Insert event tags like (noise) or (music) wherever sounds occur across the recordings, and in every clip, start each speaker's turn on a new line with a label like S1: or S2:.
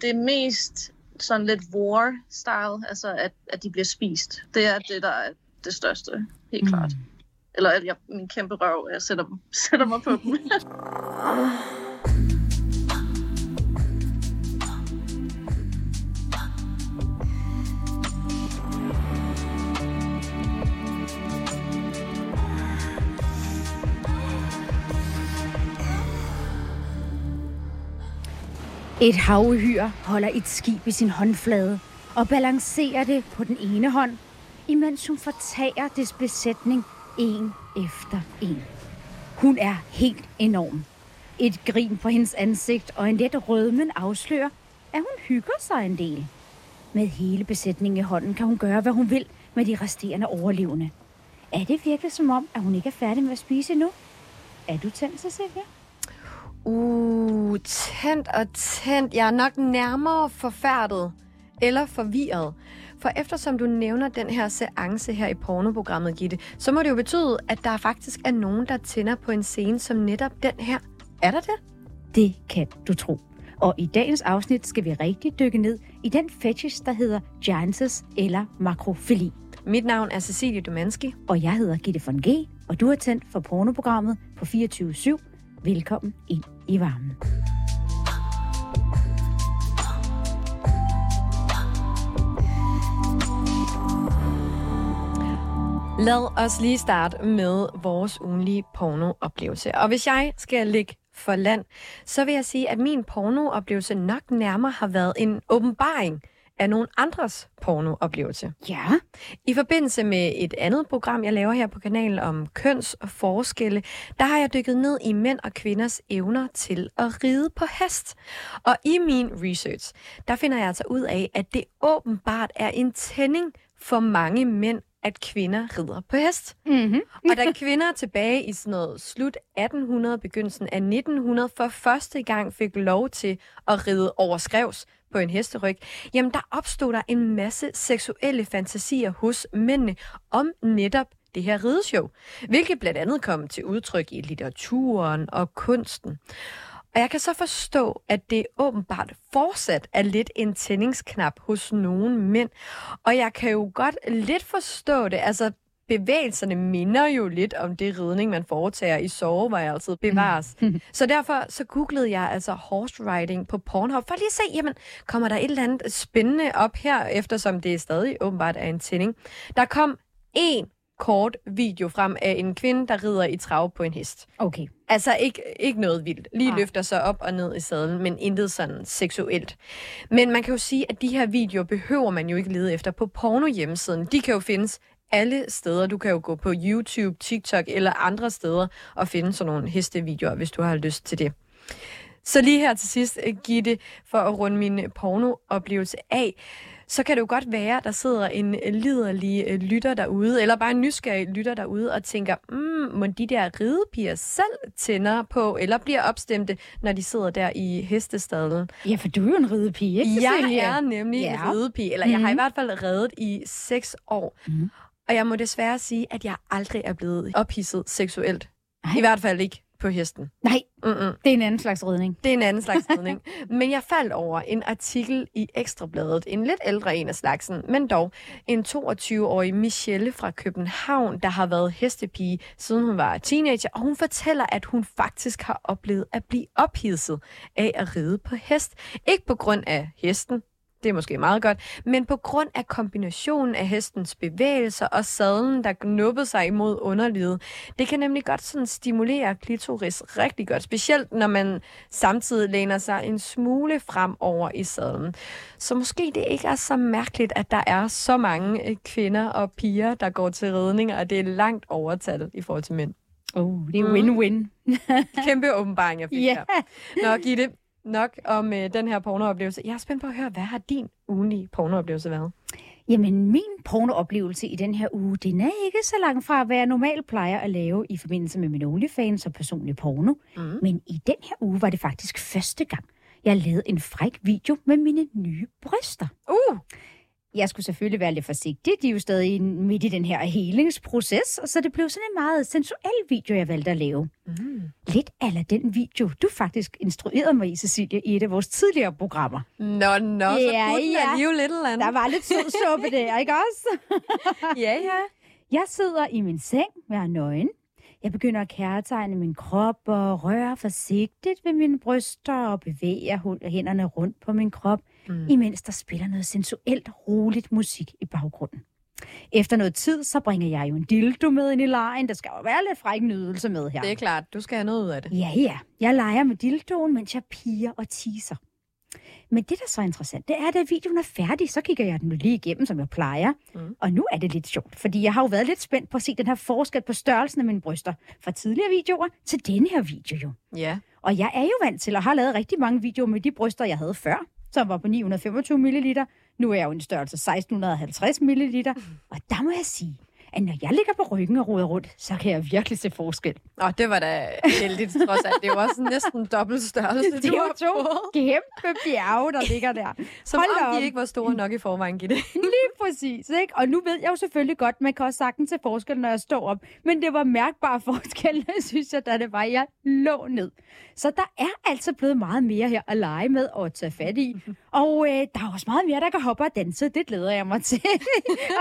S1: Det er mest sådan lidt war-style, altså at, at de bliver spist. Det er det, der er det største, helt mm. klart. Eller at jeg, min kæmpe røv, jeg sætter, (laughs) sætter mig på dem. (laughs)
S2: Et havuhyr holder et skib i sin håndflade og balancerer det på den ene hånd, imens hun fortager dets besætning en efter en. Hun er helt enorm. Et grin på hendes ansigt og en let rødmen afslører, at hun hygger sig en del. Med hele besætningen i hånden kan hun gøre, hvad hun vil med de resterende overlevende. Er det virkelig som om, at hun ikke er færdig med at spise endnu? Er du tændt, Cecilia?
S3: Uh, tændt og tændt. Jeg er nok nærmere forfærdet eller forvirret. For eftersom du nævner den her seance her i pornoprogrammet, Gitte, så må det jo betyde, at der faktisk er nogen, der tænder på en scene som netop den her. Er der det?
S2: Det kan du tro. Og i dagens afsnit skal vi rigtig dykke ned i den fetish, der hedder giantes eller makrofili.
S3: Mit navn er Cecilie Domanski.
S2: Og jeg hedder Gitte von G, og du er tændt for pornoprogrammet på 24 /7. Velkommen ind i varmen.
S3: Lad os lige starte med vores ugenlige pornooplevelse. Og hvis jeg skal ligge for land, så vil jeg sige, at min pornooplevelse nok nærmere har været en åbenbaring af nogle andres pornooplevelse.
S2: Ja.
S3: I forbindelse med et andet program, jeg laver her på kanalen om køns og forskelle, der har jeg dykket ned i mænd og kvinders evner til at ride på hest. Og i min research, der finder jeg altså ud af, at det åbenbart er en tænding for mange mænd at kvinder rider på hest.
S2: Mm-hmm.
S3: og da kvinder tilbage i sådan noget slut 1800, begyndelsen af 1900, for første gang fik lov til at ride over skrevs på en hesteryg, jamen der opstod der en masse seksuelle fantasier hos mændene om netop det her rideshow, hvilket blandt andet kom til udtryk i litteraturen og kunsten. Og jeg kan så forstå, at det åbenbart fortsat er lidt en tændingsknap hos nogle mænd. Og jeg kan jo godt lidt forstå det. Altså, bevægelserne minder jo lidt om det ridning, man foretager i soveværelset bevares. Mm. så derfor så googlede jeg altså horse riding på Pornhub, for lige at se, jamen, kommer der et eller andet spændende op her, eftersom det stadig åbenbart er en tænding. Der kom en kort video frem af en kvinde, der rider i trav på en hest.
S2: Okay.
S3: Altså ikke, ikke noget vildt. Lige ah. løfter sig op og ned i sadlen, men intet sådan seksuelt. Men man kan jo sige, at de her videoer behøver man jo ikke lede efter på porno hjemmesiden. De kan jo findes alle steder. Du kan jo gå på YouTube, TikTok eller andre steder og finde sådan nogle hestevideoer, hvis du har lyst til det. Så lige her til sidst, Gitte, for at runde min pornooplevelse af, så kan det jo godt være, der sidder en liderlig øh, lytter derude, eller bare en nysgerrig lytter derude, og tænker, mm, må de der ridepiger selv tænder på, eller bliver opstemte, når de sidder der i hestestallen?
S2: Ja, for du er jo en ridepige, ikke
S3: Jeg er nemlig ja. en ridepige, eller mm. jeg har i mhm. hvert fald reddet i seks år. Mm. Og jeg må desværre sige, at jeg aldrig er blevet ophidset seksuelt. Ej. I hvert fald ikke på hesten.
S2: Nej, Mm-mm. det er en anden slags ridning.
S3: Det er en anden slags ridning. (laughs) men jeg faldt over en artikel i Ekstrabladet, en lidt ældre en af slagsen, men dog en 22-årig Michelle fra København, der har været hestepige, siden hun var teenager, og hun fortæller, at hun faktisk har oplevet at blive ophidset af at ride på hest. Ikke på grund af hesten, det er måske meget godt, men på grund af kombinationen af hestens bevægelser og sadlen, der knuppede sig imod underlivet. Det kan nemlig godt sådan stimulere klitoris rigtig godt, specielt når man samtidig læner sig en smule frem over i sadlen. Så måske det ikke er så mærkeligt, at der er så mange øh, kvinder og piger, der går til ridning, og det er langt overtal i forhold til mænd.
S2: Oh, det er win-win.
S3: Kæmpe åbenbaring, jeg fik yeah. her. Nå, Gitte, nok om øh, den her pornooplevelse. Jeg er spændt på at høre, hvad har din ugenlige pornooplevelse været?
S2: Jamen, min pornooplevelse i den her uge, den er ikke så langt fra, hvad jeg normalt plejer at lave i forbindelse med min OnlyFans og personlig porno. Mm. Men i den her uge var det faktisk første gang, jeg lavede en fræk video med mine nye bryster.
S3: Uh!
S2: Jeg skulle selvfølgelig være lidt forsigtig. De er jo stadig midt i den her helingsproces, og så det blev sådan en meget sensuel video, jeg valgte at lave.
S3: Mm.
S2: Lidt ala den video, du faktisk instruerede mig i, Cecilia, i et af vores tidligere programmer.
S3: Nå, nå, så
S2: Ja,
S3: kunne den
S2: ja.
S3: alligevel lidt eller andet.
S2: Der var lidt suppe der, ikke også? (laughs)
S3: Ja, ja.
S2: Jeg sidder i min seng, jeg er nøgen. Jeg begynder at kærtegne min krop og røre forsigtigt ved mine bryster og bevæger hænderne rundt på min krop,
S3: Mm.
S2: imens der spiller noget sensuelt, roligt musik i baggrunden. Efter noget tid, så bringer jeg jo en dildo med ind i lejen. Der skal jo være lidt fræk nydelse med her.
S3: Det er klart, du skal have noget ud af det.
S2: Ja, ja. Jeg leger med dildoen, mens jeg piger og teaser. Men det, der er så interessant, det er, at da videoen er færdig, så kigger jeg den lige igennem, som jeg plejer.
S3: Mm.
S2: Og nu er det lidt sjovt, fordi jeg har jo været lidt spændt på at se den her forskel på størrelsen af mine bryster fra tidligere videoer til denne her video jo.
S3: Ja.
S2: Og jeg er jo vant til at have lavet rigtig mange videoer med de bryster, jeg havde før, som var på 925 ml. Nu er jeg jo en størrelse 1650 ml. Og der må jeg sige, at når jeg ligger på ryggen og roder rundt, så kan jeg virkelig se forskel.
S3: Og det var da heldigt, trods alt. Det jo også næsten dobbelt størrelse, (laughs)
S2: Det
S3: har
S2: to
S3: fået.
S2: kæmpe bjerge, der ligger der.
S3: Som
S2: Hold
S3: om
S2: op.
S3: de ikke var store nok i forvejen, Gitte. (laughs)
S2: Lige præcis, ikke? Og nu ved jeg jo selvfølgelig godt, man kan også sagtens se forskel, når jeg står op. Men det var mærkbar forskel, (laughs) synes jeg, da det var, jeg lå ned. Så der er altså blevet meget mere her at lege med og tage fat i. Og øh, der er også meget mere, der kan hoppe og danse. Det glæder jeg mig til.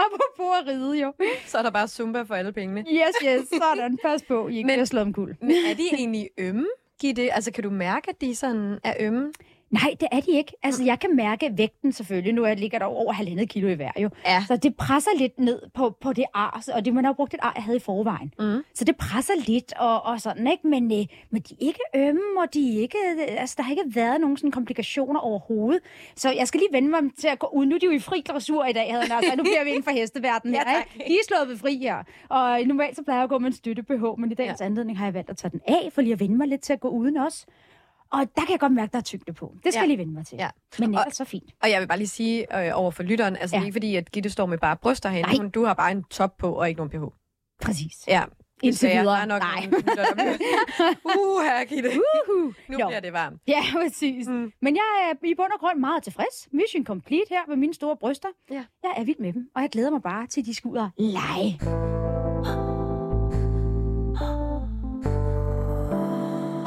S2: Apropos at ride jo.
S3: Så er der bare Zumba for alle pengene.
S2: Yes, yes, sådan. Pas på, I ikke
S3: Men-
S2: bliver slået om kul.
S3: Men er de egentlig ømme, Gitte? Altså, kan du mærke, at de sådan er ømme?
S2: Nej, det er de ikke. Altså, jeg kan mærke vægten selvfølgelig. Nu er ligger der over halvandet kilo i hver jo.
S3: Ja.
S2: Så det presser lidt ned på, på det ar, og det man har jo brugt et ar, jeg havde i forvejen.
S3: Mm.
S2: Så det presser lidt og, og sådan, ikke? Men, øh, men de er ikke ømme, og de er ikke, øh, altså, der har ikke været nogen sådan komplikationer overhovedet. Så jeg skal lige vende mig til at gå ud. Nu er de jo i fri dressur i dag, havde jeg sagt. Nu bliver vi inden for hesteverdenen (laughs)
S3: Ja,
S2: her,
S3: tak.
S2: ikke? De er slået ved fri her. Og normalt så plejer jeg at gå med en støtte BH, men i dagens ja. anledning har jeg valgt at tage den af, for lige at vende mig lidt til at gå uden også. Og der kan jeg godt mærke, der er tyngde på. Det skal
S3: Ja.
S2: jeg lige vende mig til.
S3: Ja.
S2: Men
S3: Og-
S2: ellers så fint.
S3: Og jeg vil bare lige sige øh, over for lytteren, altså ja. Ikke fordi, at Gitte står med bare bryster herinde, men du har bare en top på og ikke nogen BH.
S2: Præcis.
S3: Ja.
S2: Indtil videre.
S3: Der er nok
S2: Nej.
S3: Uh, her, (laughs) Gitte.
S2: Uhu.
S3: Nu
S2: Nå.
S3: bliver det varmt.
S2: Ja, præcis.
S3: Mm.
S2: Men jeg er i bund og grund meget tilfreds. Mission complete her med mine store bryster.
S3: Ja.
S2: Jeg er vild med dem, og jeg glæder mig bare til, at de skal ud og lege.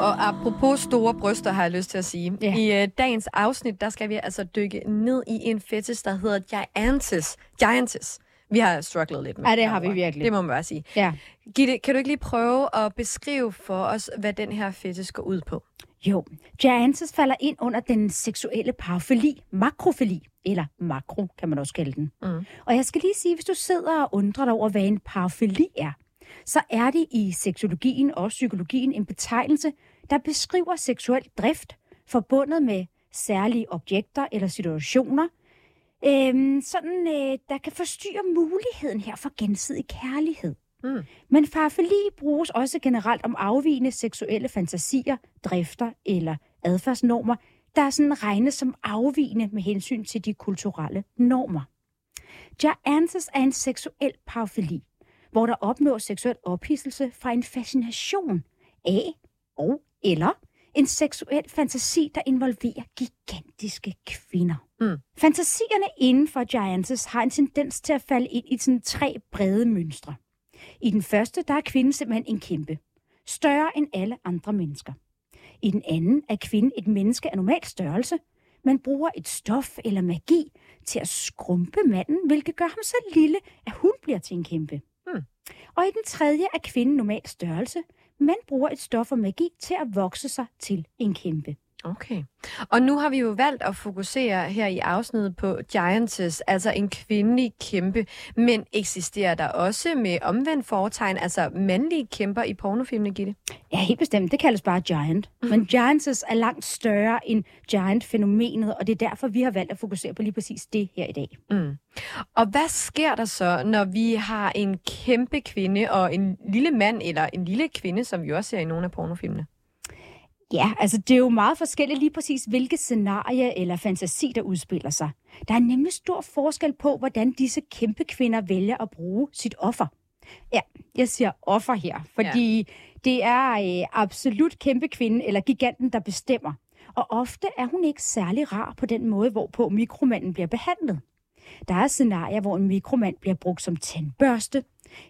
S3: Og apropos store bryster, har jeg lyst til at sige.
S2: Ja.
S3: I øh, dagens afsnit, der skal vi altså dykke ned i en fetish, der hedder Giantis. Giantis. Vi har strugglet lidt med
S2: Ja, det har vi virkelig.
S3: Det må man bare sige.
S2: Ja.
S3: Gitte, kan du ikke lige prøve at beskrive for os, hvad den her fetish går ud på?
S2: Jo, Giantis falder ind under den seksuelle parafili, makrofili, eller makro, kan man også kalde den.
S3: Mm.
S2: Og jeg skal lige sige, hvis du sidder og undrer dig over, hvad en parafili er, så er det i seksologien og psykologien en betegnelse, der beskriver seksuel drift forbundet med særlige objekter eller situationer, øhm, sådan, øh, der kan forstyrre muligheden her for gensidig kærlighed.
S3: Mm.
S2: Men farfeli bruges også generelt om afvigende seksuelle fantasier, drifter eller adfærdsnormer, der er sådan regnes som afvigende med hensyn til de kulturelle normer. Giantis er en seksuel parafili, hvor der opnås seksuel ophidselse fra en fascination af og eller en seksuel fantasi, der involverer gigantiske kvinder.
S3: Mm.
S2: Fantasierne inden for Giantis har en tendens til at falde ind i sådan tre brede mønstre. I den første, der er kvinden simpelthen en kæmpe. Større end alle andre mennesker. I den anden er kvinden et menneske af normal størrelse, men bruger et stof eller magi til at skrumpe manden, hvilket gør ham så lille, at hun bliver til en kæmpe.
S3: Hmm.
S2: Og i den tredje er kvinden normal størrelse, men bruger et stof og magi til at vokse sig til en kæmpe.
S3: Okay. Og nu har vi jo valgt at fokusere her i afsnittet på Giantess, altså en kvindelig kæmpe. Men eksisterer der også med omvendt foretegn, altså mandlige kæmper i pornofilmene, Gitte?
S2: Ja, helt bestemt. Det kaldes bare giant. Men giantess er langt større end giant-fænomenet, og det er derfor, vi har valgt at fokusere på lige præcis det her i dag.
S3: Mm. Og hvad sker der så, når vi har en kæmpe kvinde og en lille mand, eller en lille kvinde, som vi også ser i nogle af pornofilmene?
S2: Ja, altså det er jo meget forskelligt lige præcis, hvilket scenarie eller fantasi, der udspiller sig. Der er nemlig stor forskel på, hvordan disse kæmpe kvinder vælger at bruge sit offer. Ja, jeg siger offer her, fordi ja. det er øh, absolut kæmpe kvinde eller giganten, der bestemmer. Og ofte er hun ikke særlig rar på den måde, hvorpå mikromanden bliver behandlet. Der er scenarier, hvor en mikromand bliver brugt som tandbørste,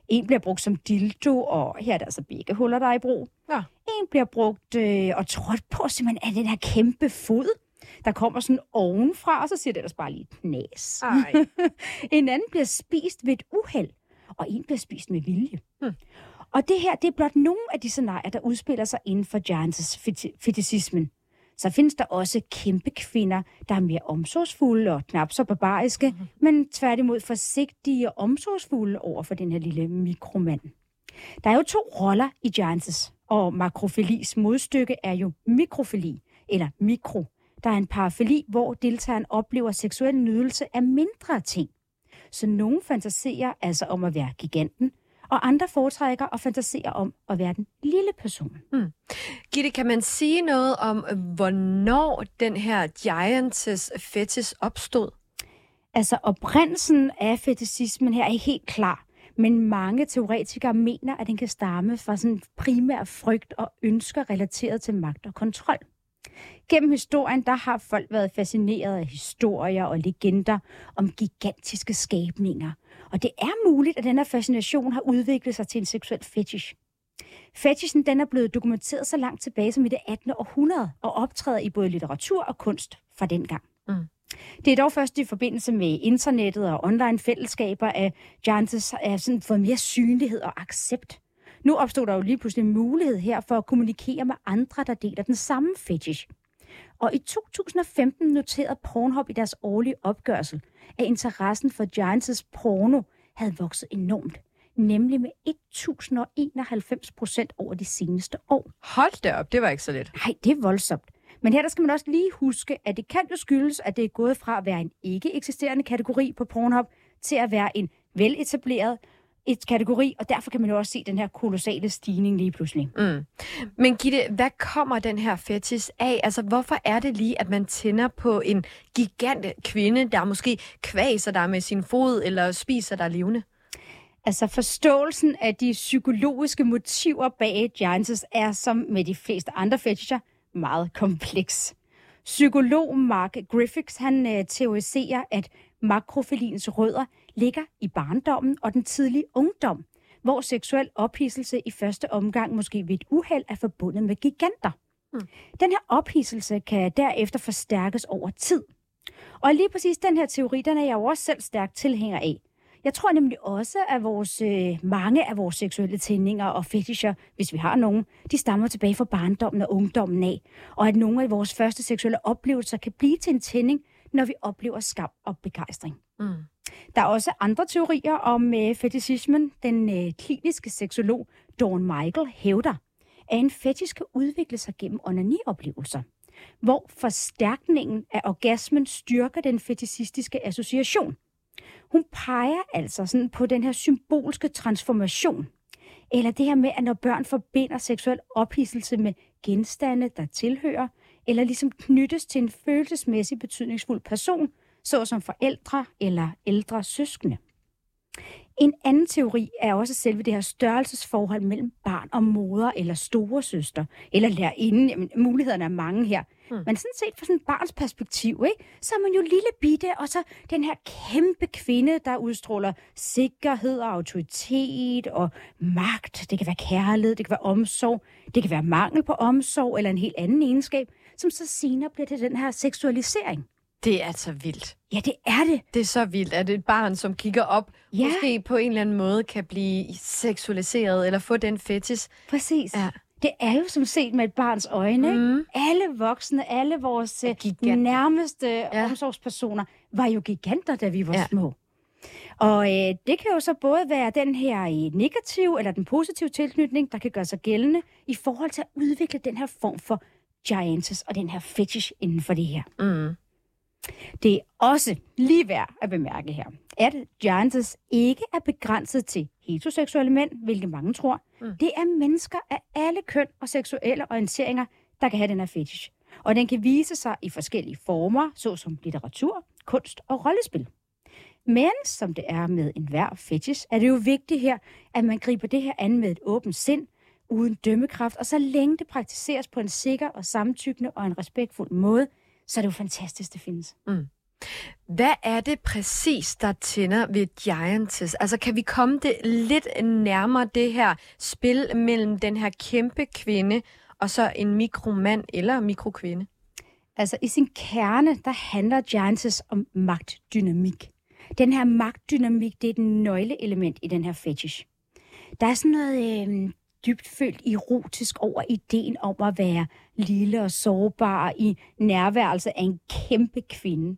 S2: en bliver brugt som dildo, og her er der altså begge huller, der er i brug.
S3: Ja.
S2: En bliver brugt øh, og trådt på simpelthen af den her kæmpe fod. Der kommer sådan ovenfra, og så siger det ellers bare lige knæs.
S3: Ej. (laughs)
S2: En anden bliver spist ved et uheld, og en bliver spist med vilje.
S3: Hmm.
S2: Og det her, det er blot nogle af de scenarier, der udspiller sig inden for Giants' feti- fetisismen. Så findes der også kæmpe kvinder, der er mere omsorgsfulde og knap så barbariske, mm-hmm. men tværtimod forsigtige og omsorgsfulde over for den her lille mikromand. Der er jo to roller i Giants, og makrofilis modstykke er jo mikrofili, eller mikro. Der er en parafili, hvor deltageren oplever seksuel nydelse af mindre ting. Så nogle fantaserer altså om at være giganten, og andre foretrækker og fantaserer om at være den lille person.
S3: Gitte, kan man sige noget om, hvornår den her Giantess fetish opstod?
S2: Altså oprindelsen af fetisismen her er helt klar, men mange teoretikere mener, at den kan stamme fra sådan primær frygt og ønsker relateret til magt og kontrol. Gennem historien, der har folk været fascineret af historier og legender om gigantiske skabninger. Og det er muligt, at den her fascination har udviklet sig til en seksuel fetish. Fetishen den er blevet dokumenteret så langt tilbage som i det 18. århundrede og optræder i både litteratur og kunst fra dengang.
S3: Mm.
S2: Det er dog først i forbindelse med internettet og online fællesskaber, at er sådan fået mere synlighed og accept. Nu opstod der jo lige pludselig en mulighed her for at kommunikere med andre, der deler den samme fetish. Og i 2015 noterede Pornhub i deres årlige opgørelse, at interessen for Giants' porno havde vokset enormt. Nemlig med 1091 procent over de seneste år.
S3: Hold da op, det var ikke så let.
S2: Nej, det er voldsomt. Men her der skal man også lige huske, at det kan jo skyldes, at det er gået fra at være en ikke eksisterende kategori på Pornhub, til at være en veletableret et kategori, og derfor kan man jo også se den her kolossale stigning lige pludselig.
S3: Mm. Men Gitte, hvad kommer den her fetish af? Altså, hvorfor er det lige, at man tænder på en gigant kvinde, der måske kvaser dig med sin fod, eller spiser dig levende?
S2: Altså forståelsen af de psykologiske motiver bag Giants er, som med de fleste andre fetisher, meget kompleks. Psykolog Mark Griffiths han øh, teoriserer, at makrofiliens rødder ligger i barndommen og den tidlige ungdom, hvor seksuel ophidselse i første omgang måske ved et uheld er forbundet med giganter.
S3: Mm.
S2: Den her ophidselse kan derefter forstærkes over tid. Og lige præcis den her teori, den er jeg jo også selv stærkt tilhænger af. Jeg tror nemlig også, at vores, øh, mange af vores seksuelle tændinger og fetischer, hvis vi har nogen, de stammer tilbage fra barndommen og ungdommen af. Og at nogle af vores første seksuelle oplevelser kan blive til en tænding, når vi oplever skam og begejstring.
S3: Mm.
S2: Der er også andre teorier om øh, fetishismen. Den øh, kliniske seksolog Dawn Michael hævder, at en fetish kan udvikle sig gennem onanioplevelser, hvor forstærkningen af orgasmen styrker den fetishistiske association. Hun peger altså sådan på den her symbolske transformation. Eller det her med, at når børn forbinder seksuel ophidselse med genstande, der tilhører, eller ligesom knyttes til en følelsesmæssig betydningsfuld person, såsom forældre eller ældre søskende. En anden teori er også selve det her størrelsesforhold mellem barn og moder eller store søster, eller lærerinde. Jamen, mulighederne er mange her. Mm. Men sådan set fra sådan et barns perspektiv, ikke? så er man jo lille bitte, og så den her kæmpe kvinde, der udstråler sikkerhed og autoritet og magt. Det kan være kærlighed, det kan være omsorg, det kan være mangel på omsorg eller en helt anden egenskab, som så senere bliver til den her seksualisering.
S3: Det er så vildt.
S2: Ja, det er det.
S3: Det er så vildt, at et barn, som kigger op,
S2: Ja.
S3: måske på en eller anden måde kan blive seksualiseret, eller få den fetish.
S2: Præcis.
S3: Ja.
S2: Det er jo som set med et barns øjne. Ikke?
S3: Mm.
S2: Alle voksne, alle vores øh,
S3: giganter.
S2: nærmeste
S3: Ja.
S2: omsorgspersoner var jo giganter, da vi var
S3: ja.
S2: små. Og øh, det kan jo så både være den her øh, negative eller den positive tilknytning, der kan gøre sig gældende i forhold til at udvikle den her form for giantes og den her fetish inden for det her.
S3: Mm.
S2: Det er også lige værd at bemærke her, at giantes ikke er begrænset til heteroseksuelle mænd, hvilket mange tror.
S3: Mm.
S2: Det er mennesker af alle køn og seksuelle orienteringer, der kan have den her fetish. Og den kan vise sig i forskellige former, såsom litteratur, kunst og rollespil. Men som det er med enhver fetish, er det jo vigtigt her, at man griber det her an med et åbent sind, uden dømmekraft, og så længe det praktiseres på en sikker og samtykkende og en respektfuld måde, så er det jo fantastisk, det findes.
S3: Hvad er det præcis, der tænder ved Giantess? Altså, kan vi komme det lidt nærmere det her spil mellem den her kæmpe kvinde og så en mikromand eller mikrokvinde?
S2: Altså, i sin kerne, der handler Giantess om magtdynamik. Den her magtdynamik, det er et nøgleelement i den her fetish. Der er sådan noget øh, dybt følt erotisk over ideen om at være lille og sårbar i nærværelse af en kæmpe kvinde.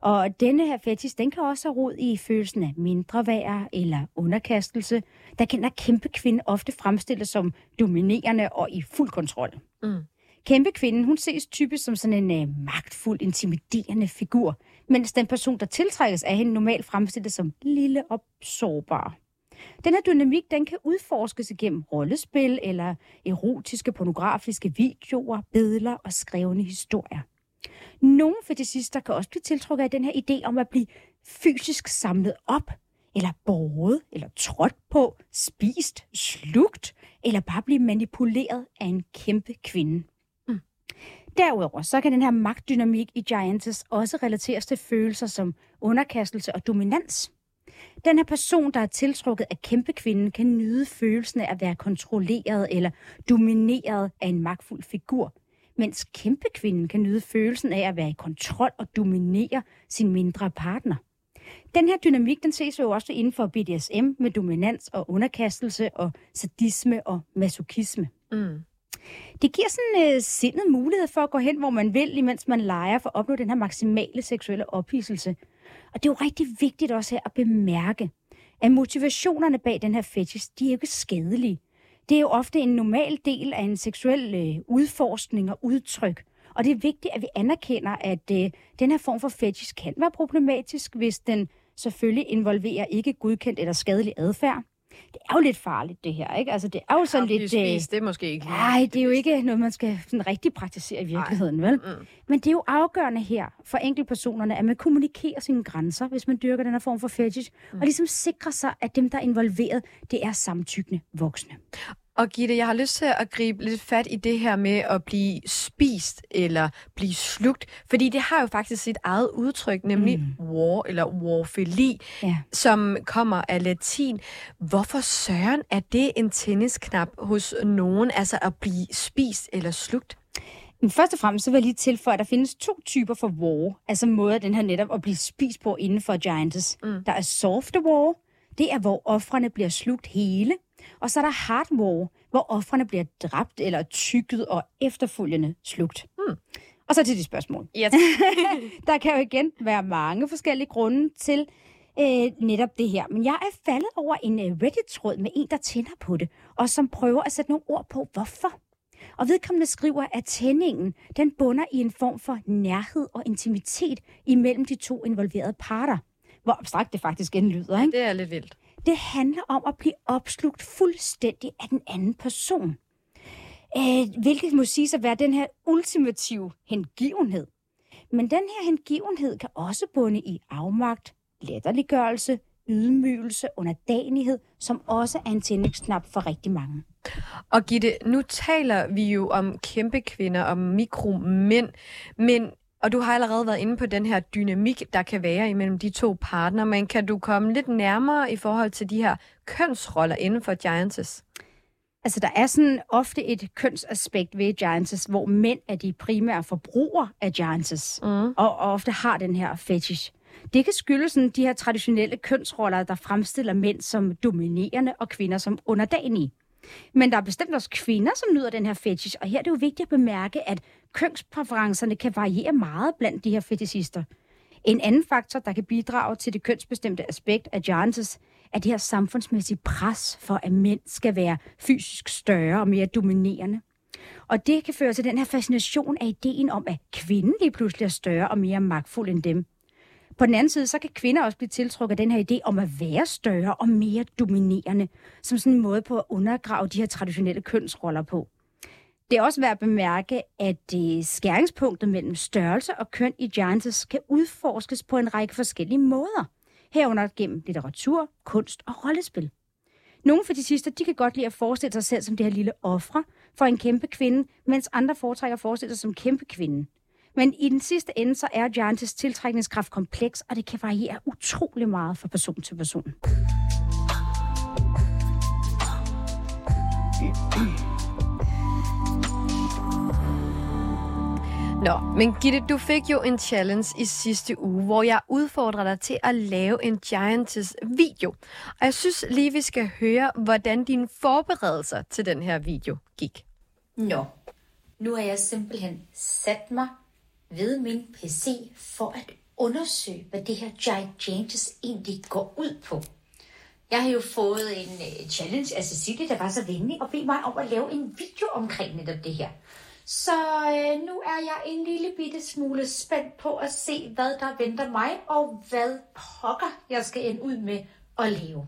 S2: Og denne her fetish, den kan også have rod i følelsen af mindre værd eller underkastelse. Der kan kæmpe kvinde ofte fremstilles som dominerende og i fuld kontrol. Mm. Kæmpe kvinden, hun ses typisk som sådan en uh, magtfuld, intimiderende figur, mens den person, der tiltrækkes af hende, normalt fremstilles som lille og sårbar. Den her dynamik, den kan udforskes igennem rollespil eller erotiske pornografiske videoer, billeder og skrevne historier. Nogle fetishister kan også blive tiltrukket af den her idé om at blive fysisk samlet op, eller båret, eller trådt på, spist, slugt, eller bare blive manipuleret af en kæmpe kvinde. Mm. Derudover så kan den her magtdynamik i Giantess også relateres til følelser som underkastelse og dominans. Den her person, der er tiltrukket af kæmpekvinden, kan nyde følelsen af at være kontrolleret eller domineret af en magtfuld figur, mens kæmpekvinden kan nyde følelsen af at være i kontrol og dominere sin mindre partner. Den her dynamik, den ses jo også inden for BDSM med dominans og underkastelse og sadisme og masochisme. Mm. Det giver sådan øh, sindet mulighed for at gå hen, hvor man vil, imens man leger for at opnå den her maksimale seksuelle ophidselse. Og det er jo rigtig vigtigt også her at bemærke, at motivationerne bag den her fetish, de er jo ikke skadelige. Det er jo ofte en normal del af en seksuel øh, udforskning og udtryk. Og det er vigtigt, at vi anerkender, at øh, den her form for fetish kan være problematisk, hvis den selvfølgelig involverer ikke godkendt eller skadelig adfærd det er jo lidt farligt, det her, ikke? Altså, det er jo sådan lidt...
S3: Spist, øh, det er måske ikke...
S2: Nej, det er jo ikke noget, man skal sådan rigtig praktisere i virkeligheden, vel? Mm. Men det er jo afgørende her for enkeltpersonerne, at man kommunikerer sine grænser, hvis man dyrker den her form for fetish, mm. og ligesom sikrer sig, at dem, der er involveret, det er samtykkende voksne.
S3: Og Gitte, jeg har lyst til at gribe lidt fat i det her med at blive spist eller blive slugt, fordi det har jo faktisk sit eget udtryk, nemlig mm. war eller warfili, ja. som kommer af latin. Hvorfor søren er det en tennisknap hos nogen, altså at blive spist eller slugt?
S2: Men først og fremmest så vil jeg lige tilføje, at der findes to typer for war, altså måder den her netop at blive spist på inden for Giants. Mm. Der er soft war, det er hvor offrene bliver slugt hele, og så er der hard war, hvor offrene bliver dræbt eller tykket og efterfølgende slugt. Hmm. Og så til de spørgsmål.
S3: Yes. (laughs)
S2: der kan jo igen være mange forskellige grunde til øh, netop det her. Men jeg er faldet over en øh, Reddit-tråd med en, der tænder på det, og som prøver at sætte nogle ord på, hvorfor. Og vedkommende skriver, at tændingen den bunder i en form for nærhed og intimitet imellem de to involverede parter. Hvor abstrakt det faktisk end lyder, ikke?
S3: Det er lidt vildt.
S2: Det handler om at blive opslugt fuldstændig af den anden person. Øh, hvilket må sige at være den her ultimative hengivenhed. Men den her hengivenhed kan også bunde i afmagt, latterliggørelse, ydmygelse, underdanighed, som også er en tændingsknap for rigtig mange.
S3: Og Gitte, nu taler vi jo om kæmpe kvinder, om mikromænd, men og du har allerede været inde på den her dynamik, der kan være imellem de to partner, men kan du komme lidt nærmere i forhold til de her kønsroller inden for Giantess?
S2: Altså, der er sådan ofte et kønsaspekt ved Giantess, hvor mænd er de primære forbrugere af Giantess, mm. og, og ofte har den her fetish. Det kan skyldes sådan, de her traditionelle kønsroller, der fremstiller mænd som dominerende og kvinder som underdanige. Men der er bestemt også kvinder, som nyder den her fetish, og her er det jo vigtigt at bemærke, at kønspræferencerne kan variere meget blandt de her fetishister. En anden faktor, der kan bidrage til det kønsbestemte aspekt af Janses, er det her samfundsmæssige pres for, at mænd skal være fysisk større og mere dominerende. Og det kan føre til den her fascination af ideen om, at kvinden lige pludselig er større og mere magtfuld end dem. På den anden side, så kan kvinder også blive tiltrukket af den her idé om at være større og mere dominerende, som sådan en måde på at undergrave de her traditionelle kønsroller på. Det er også værd at bemærke, at det skæringspunktet mellem størrelse og køn i Giants kan udforskes på en række forskellige måder. Herunder gennem litteratur, kunst og rollespil. Nogle for de sidste, de kan godt lide at forestille sig selv som det her lille ofre for en kæmpe kvinde, mens andre foretrækker at forestille sig som kæmpe kvinde.
S4: Men i den sidste ende, så er Giants tiltrækningskraft kompleks, og det kan variere utrolig meget fra person til person.
S3: Nå, men Gitte, du fik jo en challenge i sidste uge, hvor jeg udfordrer dig til at lave en Giants video. Og jeg synes lige, vi skal høre, hvordan dine forberedelser til den her video gik.
S2: Nå, nu har jeg simpelthen sat mig ved min PC for at undersøge, hvad det her Gigantes egentlig går ud på. Jeg har jo fået en øh, challenge altså, af Cecilie, der var så venlig og bede mig om at lave en video omkring netop det her. Så øh, nu er jeg en lille bitte smule spændt på at se, hvad der venter mig, og hvad pokker jeg skal ende ud med at leve.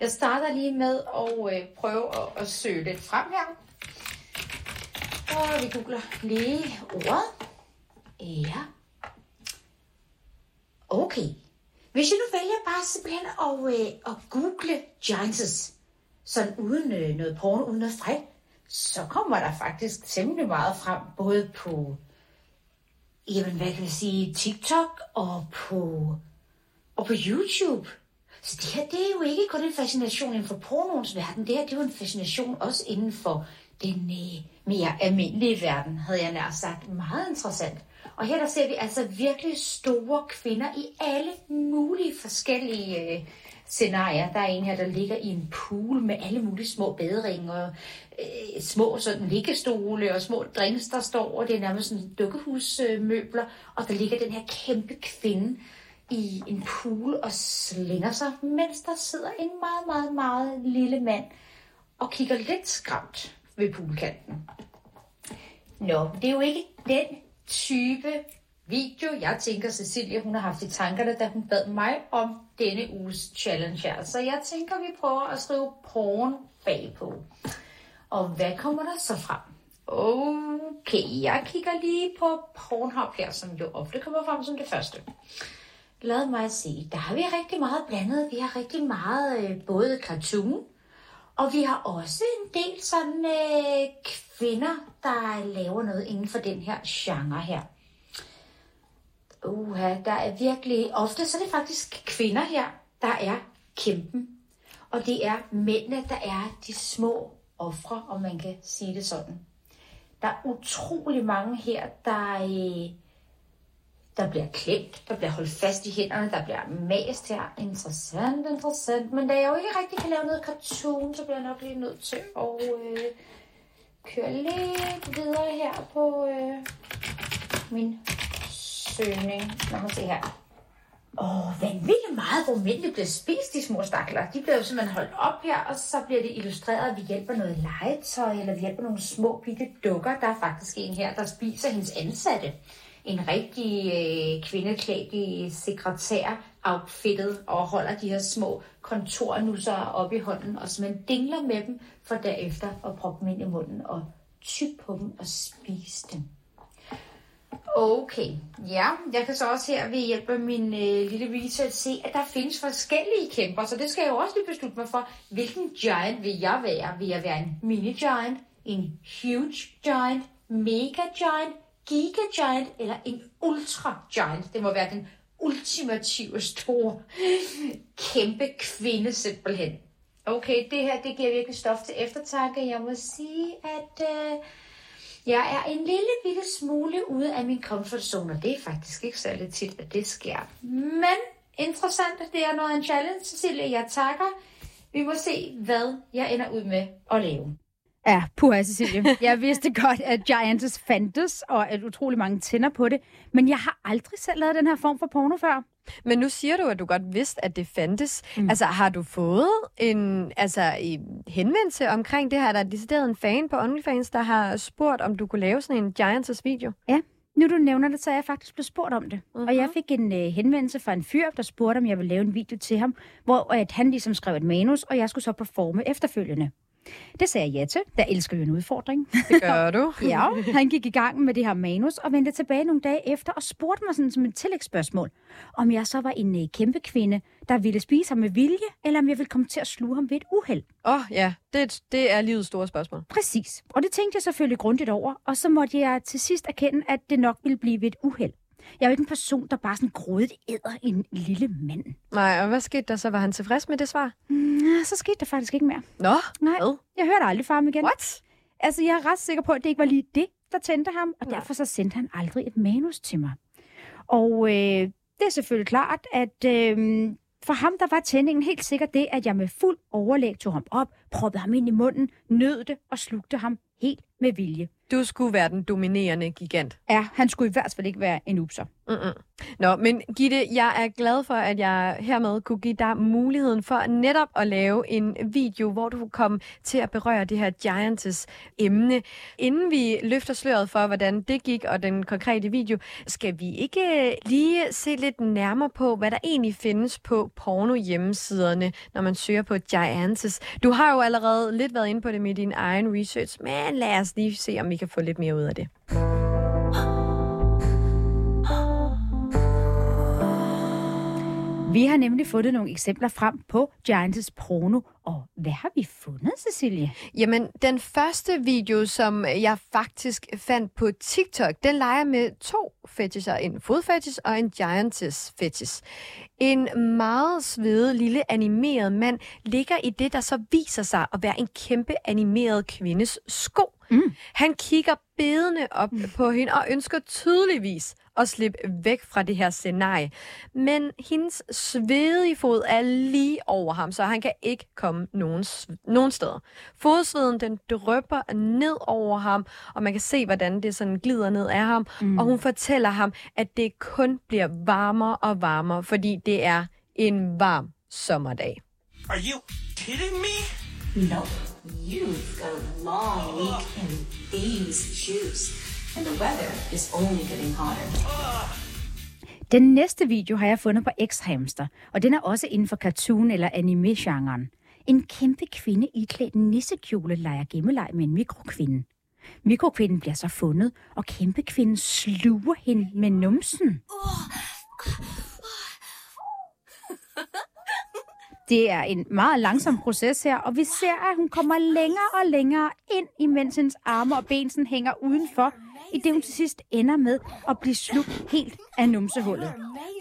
S2: Jeg starter lige med at øh, prøve at, at søge lidt frem her. Og vi googler lige ordet. Ja. Okay. Hvis jeg nu vælger bare simpelthen at, øh, at google Giants, sådan uden øh, noget porno, uden noget fejl, så kommer der faktisk temmelig meget frem, både på, jamen hvad kan vi sige, TikTok og på, og på YouTube. Så det her, det er jo ikke kun en fascination inden for pornoens verden, det her, det er jo en fascination også inden for den øh, mere almindelige verden, havde jeg nær sagt. Meget interessant. Og her der ser vi altså virkelig store kvinder i alle mulige forskellige øh, scenarier. Der er en her, der ligger i en pool med alle mulige små baderinge og øh, små sådan liggestole og små drinks, der står, og det er nærmest sådan dukkehusmøbler. Og der ligger den her kæmpe kvinde i en pool og slænger sig, mens der sidder en meget, meget, meget lille mand og kigger lidt skræmt ved poolkanten. Nå, det er jo ikke den type video, jeg tænker, Cecilia, hun har haft i tankerne, da hun bad mig om denne uges challenge her. Så jeg tænker, vi prøver at skrive porn bagpå. Og hvad kommer der så frem? Okay, jeg kigger lige på Pornhub her, som jo ofte kommer frem som det første. Lad mig se, der har vi rigtig meget blandet. Vi har rigtig meget øh, både cartoon, og vi har også en del sådan øh, kvinder, der laver noget inden for den her genre her. Uha, der er virkelig, ofte så er det faktisk kvinder her, der er kæmpen. Og det er mændene, der er de små ofre, om man kan sige det sådan. Der er utrolig mange her, der, øh, der bliver klemt, der bliver holdt fast i hænderne, der bliver mast her. Interessant, interessant. Men da jeg jo ikke rigtig kan lave noget cartoon, så bliver jeg nok lige nødt til at øh, køre lidt videre her på øh, min søgning. Lad mig se her. Åh, oh, vanvittigt meget, hvor mændene bliver spist, de små stakler. De bliver jo simpelthen holdt op her, og så bliver det illustreret at vi hjælper noget legetøj, eller vi hjælper nogle små bitte dukker. Der er faktisk en her, der spiser hendes ansatte. En rigtig øh, kvindeklædt i sekretær outfittet og holder de her små kontornusser op i hånden, og så man dingler med dem, for derefter at proppe dem ind i munden og tyk på dem og spise dem. Okay, ja. Jeg kan så også her ved hjælp af min øh, lille research se, at der findes forskellige kæmper, så det skal jeg jo også lige beslutte mig for. Hvilken giant vil jeg være? Vil jeg være en mini-giant, en huge giant, mega-giant, giga-giant eller en ultra-giant? Det må være den ultimative store kæmpe kvinde simpelthen. Okay, det her det giver virkelig stof til eftertanke. Jeg må sige, at... Øh, jeg er en lille bitte smule ude af min comfort zone, og det er faktisk ikke særlig tit, at det sker. Men interessant, at det er noget af en challenge, Cecilie. Jeg takker. Vi må se, hvad jeg ender ud med at lave.
S4: Ja, puha Cecilie. Jeg vidste godt, at Giants fandtes, og at utrolig mange tænder på det. Men jeg har aldrig selv lavet den her form for porno før.
S3: Men nu siger du, at du godt vidste, at det fandtes. Mm. Altså, har du fået en altså, en henvendelse omkring det her? Der er decideret en fan på OnlyFans, der har spurgt, om du kunne lave sådan en Giants video?
S4: Ja, nu du nævner det, så er jeg faktisk blevet spurgt om det. Uh-huh. Og jeg fik en uh, henvendelse fra en fyr, der spurgte, om jeg ville lave en video til ham, hvor at han ligesom skrev et manus, og jeg skulle så performe efterfølgende.
S2: Det sagde jeg ja til. Der elsker jo en udfordring.
S3: Det gør (laughs) du.
S2: Ja, han gik i gang med det her manus og vendte tilbage nogle dage efter og spurgte mig sådan som et tillægsspørgsmål, om jeg så var en uh, kæmpe kvinde, der ville spise ham med vilje, eller om jeg ville komme til at sluge ham ved et uheld.
S3: Åh, oh, ja. Det, det er livets store spørgsmål.
S2: Præcis. Og det tænkte jeg selvfølgelig grundigt over, og så måtte jeg til sidst erkende, at det nok ville blive ved et uheld. Jeg er jo ikke en person, der bare sådan grådigt æder en lille mand.
S3: Nej, og hvad skete der så? Var han tilfreds med det svar?
S2: Mm, så skete der faktisk ikke mere.
S3: Nå,
S2: Nej,
S3: hvad?
S2: jeg hørte aldrig fra ham igen.
S3: What?
S2: Altså, jeg er ret sikker på, at det ikke var lige det, der tændte ham, og
S3: Nej.
S2: derfor så sendte han aldrig et manus til mig. Og øh, det er selvfølgelig klart, at øh, for ham, der var tændingen helt sikkert det, at jeg med fuld overlæg tog ham op, proppede ham ind i munden, nød det og slugte ham helt med vilje.
S3: Du skulle være den dominerende gigant.
S2: Ja, han skulle i hvert fald ikke være en upser.
S3: Mm-mm. Nå, men Gitte, jeg er glad for, at jeg hermed kunne give dig muligheden for netop at lave en video, hvor du komme til at berøre det her Giants emne. Inden vi løfter sløret for, hvordan det gik og den konkrete video, skal vi ikke lige se lidt nærmere på, hvad der egentlig findes på porno hjemmesiderne, når man søger på Giants. Du har jo allerede lidt været inde på det med din egen research, men lad os lige se, om vi kan få lidt mere ud af det.
S2: Vi har nemlig fundet nogle eksempler frem på Giants porno, og hvad har vi fundet, Cecilie?
S3: Jamen, den første video, som jeg faktisk fandt på TikTok, den leger med to fetisher. En fodfetish og en giantess fetish. En meget svedet lille animeret mand ligger i det, der så viser sig at være en kæmpe animeret kvindes sko.
S2: Mm.
S3: Han kigger bedende op mm. på hende og ønsker tydeligvis at slippe væk fra det her scenarie. Men hendes svedige fod er lige over ham, så han kan ikke komme nogen, nogen steder. Fodsveden den drøber ned over ham, og man kan se, hvordan det sådan glider ned af ham. Mm. Og hun fortæller ham, at det kun bliver varmere og varmere, fordi det er en varm sommerdag.
S5: Are you kidding me?
S6: No, you've got a long week in these shoes, and the weather is only getting hotter.
S2: Den næste video har jeg fundet på X-Hamster, og den er også inden for cartoon- eller anime-genren. En kæmpe kvinde iklædt en nissekjole leger gemmeleg med en mikrokvinde. Mikrokvinden bliver så fundet, og kæmpe kvinden sluger hende med numsen. Det er en meget langsom proces her, og vi ser, at hun kommer længere og længere ind, imens hendes arme og ben sådan hænger udenfor, i det hun til sidst ender med at blive slugt helt af numsehullet.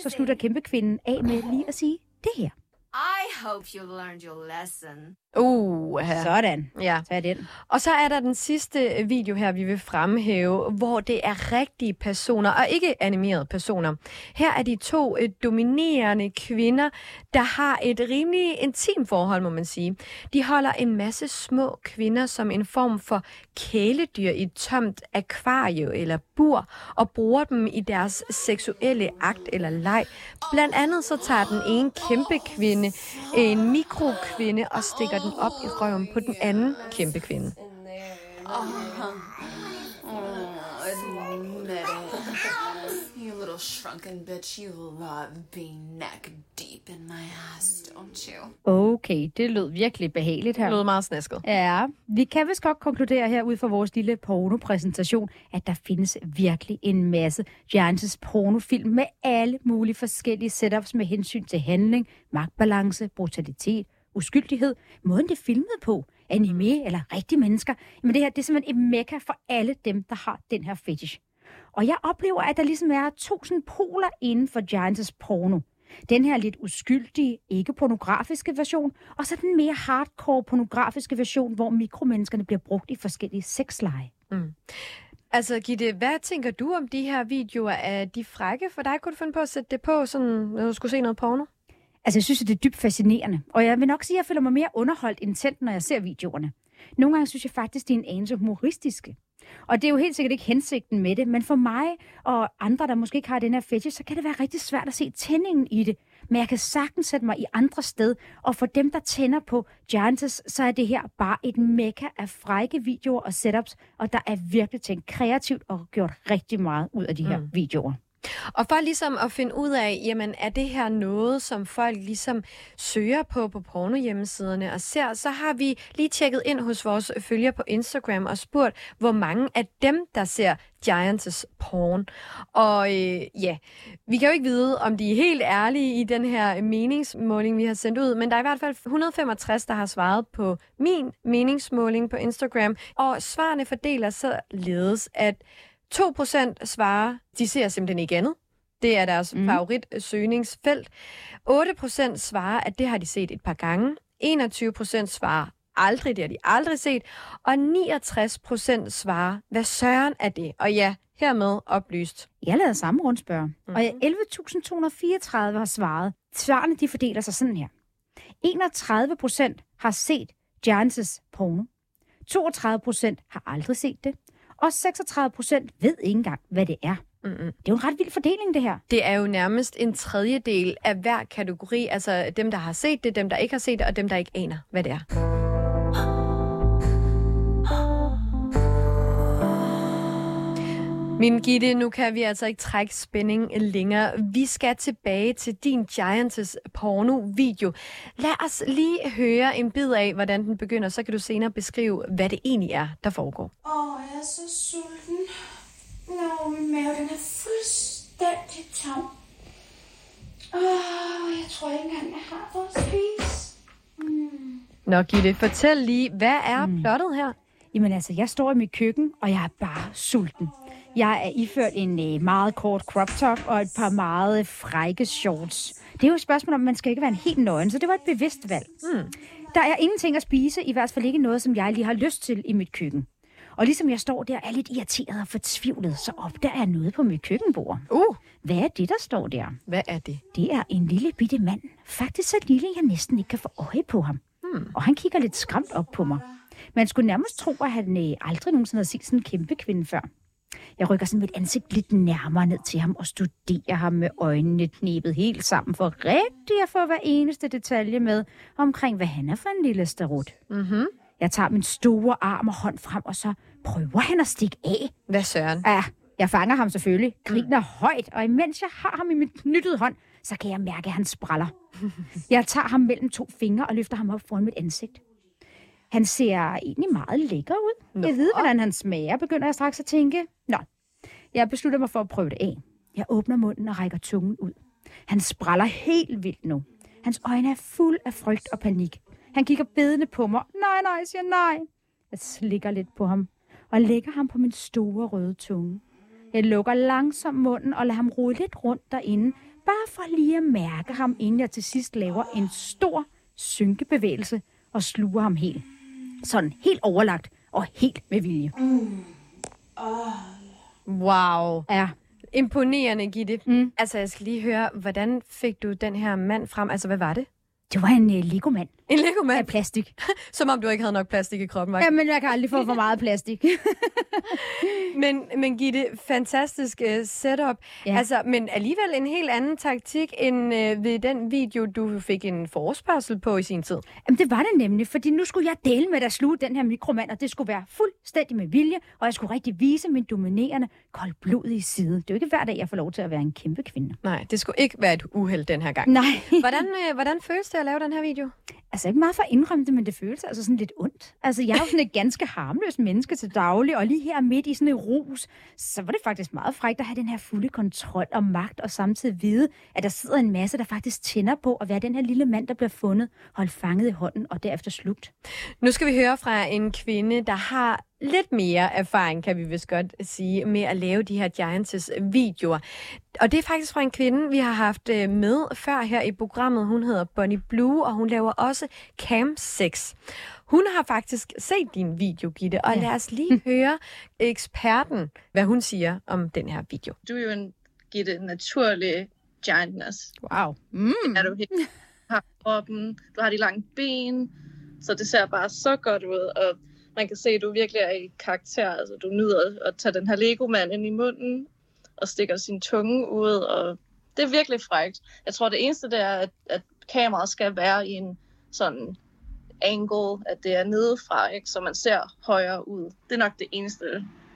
S2: Så slutter kæmpekvinden af med lige at sige det her.
S7: I hope you learned your lesson.
S3: Uh, her.
S2: Sådan.
S3: Ja.
S2: Er den.
S3: Og så er der den sidste video her, vi vil fremhæve, hvor det er rigtige personer, og ikke animerede personer. Her er de to øh, dominerende kvinder, der har et rimelig intimt forhold, må man sige. De holder en masse små kvinder som en form for kæledyr i et tomt akvarie eller bur, og bruger dem i deres seksuelle akt eller leg. Blandt andet så tager den ene kæmpe kvinde en mikrokvinde og stikker den op i røven på den anden kæmpe kvinde.
S7: You little shrunken bitch, you love being neck deep in my ass, don't you?
S2: Okay, det lød virkelig behageligt her.
S3: Det lød meget snasket.
S2: Ja, vi kan vist godt konkludere her ud fra vores lille porno-præsentation, at der findes virkelig en masse Giants pornofilm med alle mulige forskellige setups med hensyn til handling, magtbalance, brutalitet, uskyldighed, måden det er filmet på, anime eller rigtige mennesker. Men det her, det er simpelthen et mekka for alle dem, der har den her fetish. Og jeg oplever, at der ligesom er tusind poler inden for Giants porno. Den her lidt uskyldige, ikke pornografiske version, og så den mere hardcore pornografiske version, hvor mikromenneskerne bliver brugt i forskellige sexleje.
S3: Altså, Gitte, hvad tænker du om de her videoer? Er de frække for dig? Kunne du finde på at sætte det på, sådan, når du skulle se noget porno?
S2: Altså, jeg synes, det er dybt fascinerende. Og jeg vil nok sige, at jeg føler mig mere underholdt end tændt, når jeg ser videoerne. Nogle gange synes jeg faktisk, de er en anelse humoristiske. Og det er jo helt sikkert ikke hensigten med det, men for mig og andre, der måske ikke har den her fetish, så kan det være rigtig svært at se tændingen i det. Men jeg kan sagtens sætte mig i andre sted, og for dem, der tænder på Giants, så er det her bare et mekka af frække videoer og setups, og der er virkelig tænkt kreativt og gjort rigtig meget ud af de her
S3: Mm.
S2: videoer.
S3: Og for ligesom at finde ud af, jamen er det her noget, som folk ligesom søger på på pornohjemmesiderne og ser, så har vi lige tjekket ind hos vores følgere på Instagram og spurgt, hvor mange af dem, der ser Giants' porn. Og øh, ja, vi kan jo ikke vide, om de er helt ærlige i den her meningsmåling, vi har sendt ud, men der er i hvert fald 165, der har svaret på min meningsmåling på Instagram, og svarene fordeler sig ledes, at 2% svarer, de ser simpelthen ikke andet. Det er deres mm. favorit søgningsfelt. 8% svarer, at det har de set et par gange. 21% svarer aldrig, det har de aldrig set. Og 69% svarer, hvad søren er det? Og ja, hermed oplyst.
S2: Jeg lavede samme rundspørg, mm-hmm. og 11.234 har svaret. Svarene de fordeler sig sådan her. 31 procent har set Giants' porno. 32 procent har aldrig set det. Og 36 procent ved ikke engang, hvad det er. Mm-hmm. Det er jo en ret vild fordeling, det her.
S3: Det er jo nærmest en tredjedel af hver kategori. Altså dem, der har set det, dem, der ikke har set det, og dem, der ikke aner, hvad det er. Min Gitte, nu kan vi altså ikke trække spænding længere. Vi skal tilbage til din Giants porno-video. Lad os lige høre en bid af, hvordan den begynder, så kan du senere beskrive, hvad det egentlig er, der foregår.
S8: Åh, oh, jeg er så sulten. Nå, min mave, den er fuldstændig tom. Åh, oh, jeg tror ikke engang, jeg har fået at spise.
S3: Mm. Nå, Gitte, fortæl lige, hvad er mm. plottet her?
S2: Jamen altså, jeg står i mit køkken, og jeg er bare sulten. Jeg er iført en øh, meget kort crop top og et par meget frække shorts. Det er jo et spørgsmål om, man skal ikke være en helt nøgen, så det var et bevidst valg. Mm. Der er ingenting at spise, i hvert fald ikke noget, som jeg lige har lyst til i mit køkken. Og ligesom jeg står der og er lidt irriteret og fortvivlet, så opdager jeg noget på mit køkkenbord.
S3: Uh.
S2: Hvad er det, der står der?
S3: Hvad er det?
S2: Det er en lille bitte mand. Faktisk så lille, jeg næsten ikke kan få øje på ham. Hmm. Og han kigger lidt skræmt op på mig. Man skulle nærmest tro, at han øh, aldrig nogensinde har set sådan en kæmpe kvinde før. Jeg rykker sådan mit ansigt lidt nærmere ned til ham og studerer ham med øjnene knebet helt sammen for rigtig at få hver eneste detalje med omkring, hvad han er for en lille starut.
S3: Mm-hmm.
S2: Jeg tager min store arm og hånd frem, og så prøver han at stikke af.
S3: Hvad søren?
S2: Ja, jeg fanger ham selvfølgelig, griner mm. højt, og imens jeg har ham i mit knyttede hånd, så kan jeg mærke, at han spræller. (laughs) Jeg tager ham mellem to fingre og løfter ham op foran mit ansigt. Han ser egentlig meget lækker ud. Nå. Jeg ved, hvordan han smager, begynder jeg straks at tænke. Jeg beslutter mig for at prøve det af. Jeg åbner munden og rækker tungen ud. Han spræller helt vildt nu. Hans øjne er fuld af frygt og panik. Han kigger bedende på mig. Nej, nej, siger nej. Jeg slikker lidt på ham og lægger ham på min store røde tunge. Jeg lukker langsomt munden og lader ham rode lidt rundt derinde, bare for lige at mærke ham, inden jeg til sidst laver en stor synkebevægelse og sluger ham helt. Sådan helt overlagt og helt med vilje. Mm.
S3: Oh. Wow.
S2: Ja.
S3: Imponerende, Gitte. Mm. Altså, jeg skal lige høre, hvordan fik du den her mand frem? Altså, hvad var det?
S2: Det var en uh, legomand.
S3: En legomand?
S2: Af plastik. (laughs)
S3: Som om du ikke havde nok plastik i kroppen,
S2: Ja, men jeg kan aldrig få for meget plastik. (laughs)
S3: men, men Gitte, fantastisk uh, setup. Ja. Altså, men alligevel en helt anden taktik end uh, ved den video, du fik en forespørgsel på i sin tid.
S2: Jamen, det var det nemlig, fordi nu skulle jeg dele med at sluge den her mikromand, og det skulle være fuldstændig med vilje, og jeg skulle rigtig vise min dominerende, koldblodige side. Det er jo ikke hver dag, jeg får lov til at være en kæmpe kvinde.
S3: Nej, det skulle ikke være et uheld den her gang.
S2: Nej.
S3: hvordan, uh, hvordan føles det at lave den her video?
S2: Altså ikke meget for at indrømme det, men det føles altså sådan lidt ondt. Altså jeg er jo sådan et ganske harmløst menneske til daglig, og lige her midt i sådan en rus, så var det faktisk meget frækt at have den her fulde kontrol og magt, og samtidig vide, at der sidder en masse, der faktisk tænder på at være den her lille mand, der bliver fundet, holdt fanget i hånden og derefter slugt.
S3: Nu skal vi høre fra en kvinde, der har lidt mere erfaring, kan vi vist godt sige, med at lave de her Giants' videoer. Og det er faktisk fra en kvinde, vi har haft øh, med før her i programmet. Hun hedder Bonnie Blue, og hun laver også Cam 6. Hun har faktisk set din video, Gitte, og ja. lad os lige (laughs) høre eksperten, hvad hun siger om den her video.
S1: Du er jo en, Gitte, naturlig giantness.
S2: Wow. Mm.
S1: Er du helt har kroppen, du har de lange ben, så det ser bare så godt ud, og man kan se, at du virkelig er i karakter. Altså, du nyder at tage den her Lego-mand ind i munden og stikker sin tunge ud, og det er virkelig frækt. Jeg tror, det eneste det er, at, at kameraet skal være i en sådan angle, at det er nedefra, ikke? så man ser højere ud. Det er nok det eneste,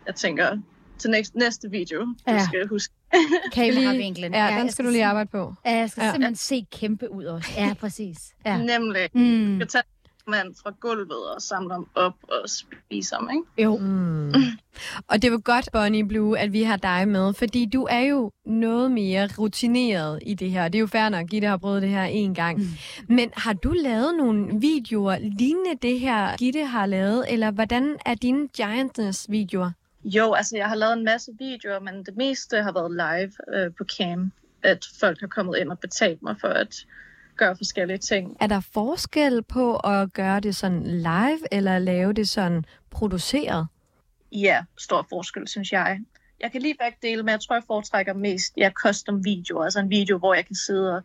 S1: jeg tænker til næste, næste video, du ja. skal huske. (laughs)
S2: Kameravinklen.
S3: Ja,
S2: jeg
S3: den skal du lige arbejde på.
S2: Ja, jeg skal
S3: Ja.
S2: simpelthen se kæmpe ud også. Ja, præcis. Ja.
S1: Nemlig.
S2: Mm.
S1: Du kan tage mand fra gulvet og samle dem op og spise dem, ikke?
S2: Jo.
S3: Mm. (laughs) Og det var godt, Bonnie Blue, at vi har dig med, fordi du er jo noget mere rutineret i det her. Det er jo fair nok, Gitte har prøvet det her en gang. Mm. Men har du lavet nogle videoer lignende det her, Gitte har lavet, eller hvordan er dine Giantness-videoer?
S1: Jo, altså jeg har lavet en masse videoer, men det meste har været live øh, på cam. At folk har kommet ind og betalt mig for at gøre forskellige ting.
S3: Er der forskel på at gøre det sådan live, eller lave det sådan produceret?
S1: Ja, stor forskel, synes jeg. Jeg kan lige begge dele, men jeg tror, jeg foretrækker mest ja, custom videoer. Altså en video, hvor jeg kan sidde og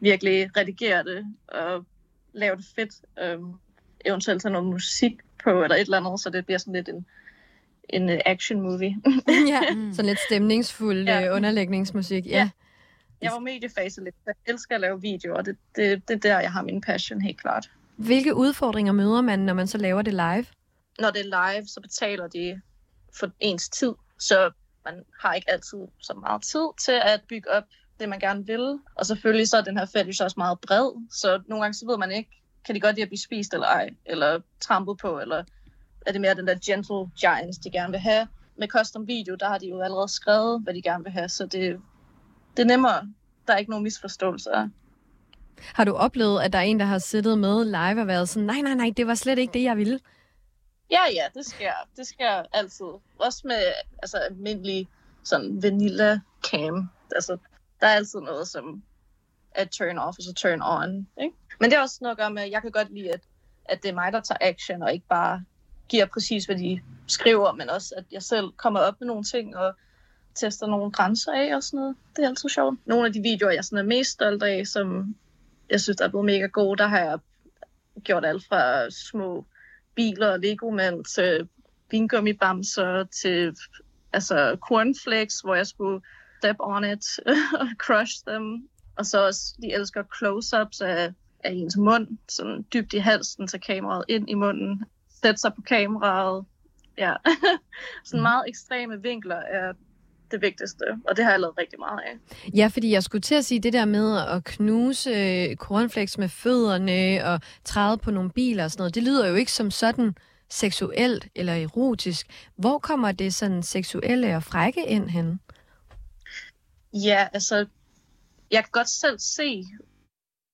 S1: virkelig redigere det og lave det fedt. Øhm, eventuelt tage noget musik på eller et eller andet, så det bliver sådan lidt en, en øh, action movie. (laughs)
S3: ja, sådan lidt stemningsfuld
S1: Ja.
S3: ja. underlægningsmusik. Ja.
S1: Ja. Jeg var mediefase lidt. Jeg elsker at lave videoer, og det, det, det er der, jeg har min passion, helt klart.
S3: Hvilke udfordringer møder man, når man så laver det live?
S1: når det er live, så betaler de for ens tid. Så man har ikke altid så meget tid til at bygge op det, man gerne vil. Og selvfølgelig så er den her fetish også meget bred, så nogle gange så ved man ikke, kan de godt lide at blive spist eller ej, eller trampet på, eller er det mere den der gentle giants, de gerne vil have. Med custom video, der har de jo allerede skrevet, hvad de gerne vil have, så det, det er nemmere. Der er ikke nogen misforståelser.
S3: Har du oplevet, at der er en, der har siddet med live og været sådan, nej, nej, nej, det var slet ikke det, jeg ville?
S1: Ja, ja, det sker. Det sker altid. Også med altså, almindelig sådan vanilla cam. Altså, der er altid noget, som er turn off og så turn on. Ikke? Men det er også noget at gøre med, at jeg kan godt lide, at, at det er mig, der tager action, og ikke bare giver præcis, hvad de skriver, men også, at jeg selv kommer op med nogle ting, og tester nogle grænser af og sådan noget. Det er altid sjovt. Nogle af de videoer, jeg sådan er mest stolt af, som jeg synes, der er blevet mega gode, der har jeg gjort alt fra små biler og legomænd til vingummibamser til altså cornflakes, hvor jeg skulle step on it (laughs) og crush dem. Og så også, de elsker close-ups af, af ens mund, sådan dybt i halsen, tage kameraet ind i munden, sætte sig på kameraet. Ja, (laughs) sådan meget ekstreme vinkler er det vigtigste, og det har jeg lavet rigtig meget af.
S3: Ja, fordi jeg skulle til at sige det der med at knuse øh, cornflakes med fødderne og træde på nogle biler og sådan noget. Det lyder jo ikke som sådan seksuelt eller erotisk. Hvor kommer det sådan seksuelle og frække ind hen?
S1: Ja, altså, jeg kan godt selv se,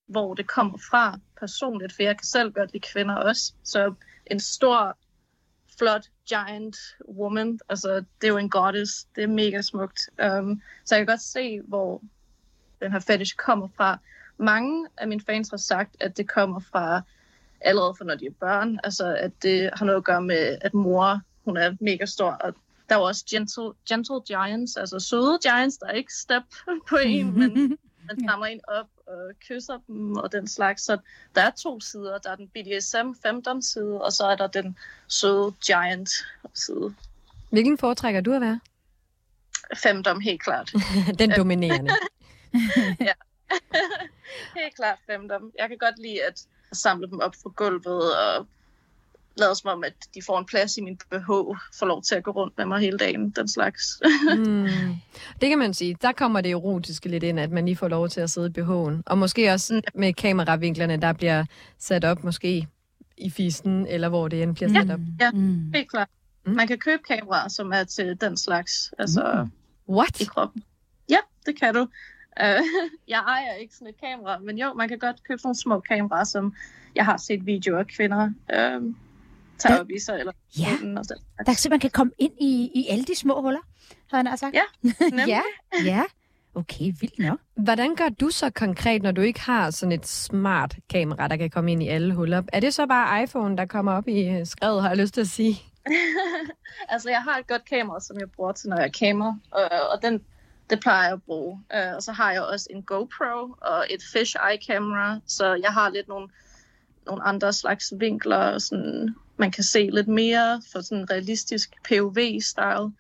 S1: hvor det kommer fra personligt, for jeg kan selv godt lide kvinder også. Så en stor, flot, giant woman, altså, det er jo en goddess, det er mega smukt. Um, så jeg kan godt se, hvor den her fetish kommer fra. Mange af mine fans har sagt, at det kommer fra allerede fra når de er børn, altså at det har noget at gøre med, at mor, hun er mega stor, og der er jo også gentle, gentle giants, altså søde giants, der er ikke step (laughs) på en, men man (laughs) samler en op og kysser dem og den slags. Så der er to sider. Der er den BDSM femdom side, og så er der den søde giant side.
S3: Hvilken foretrækker du at være?
S1: Femdom, helt klart. (laughs)
S3: Den dominerende. (laughs) (laughs)
S1: helt klart femdom. Jeg kan godt lide at samle dem op fra gulvet og lade som om, at de får en plads i min BH, får lov til at gå rundt med mig hele dagen, den slags. (laughs)
S3: mm. Det kan man sige. Der kommer det erotiske lidt ind, at man lige får lov til at sidde i BH'en. Og måske også med kameravinklerne, der bliver sat op måske i fisten, eller hvor det end bliver sat op.
S1: Ja,
S2: Mm.
S1: helt klart.
S3: Mm.
S1: Man kan købe kameraer, som er til den slags, altså
S3: What?
S1: i kroppen. Ja, det kan du. Uh, (laughs) jeg ejer ikke sådan et kamera, men jo, man kan godt købe sådan nogle små kameraer, som jeg har set videoer af kvinder uh, tage op i sig, eller
S2: Ja.
S1: og sådan.
S2: Der simpelthen kan komme ind i, i alle de små huller, har han sagt.
S1: Ja, (laughs)
S2: ja, ja. Okay, vildt nok.
S3: Hvordan gør du så konkret, når du ikke har sådan et smart kamera, der kan komme ind i alle huller? Er det så bare iPhone, der kommer op i øh, skrevet, har jeg lyst til at sige? (laughs)
S1: altså, jeg har et godt kamera, som jeg bruger til, når jeg kamera, og, og den, det plejer jeg at bruge. Uh, og så har jeg også en GoPro og et fisheye camera, så jeg har lidt nogle, nogle andre slags vinkler, sådan, man kan se lidt mere for sådan en realistisk POV-style.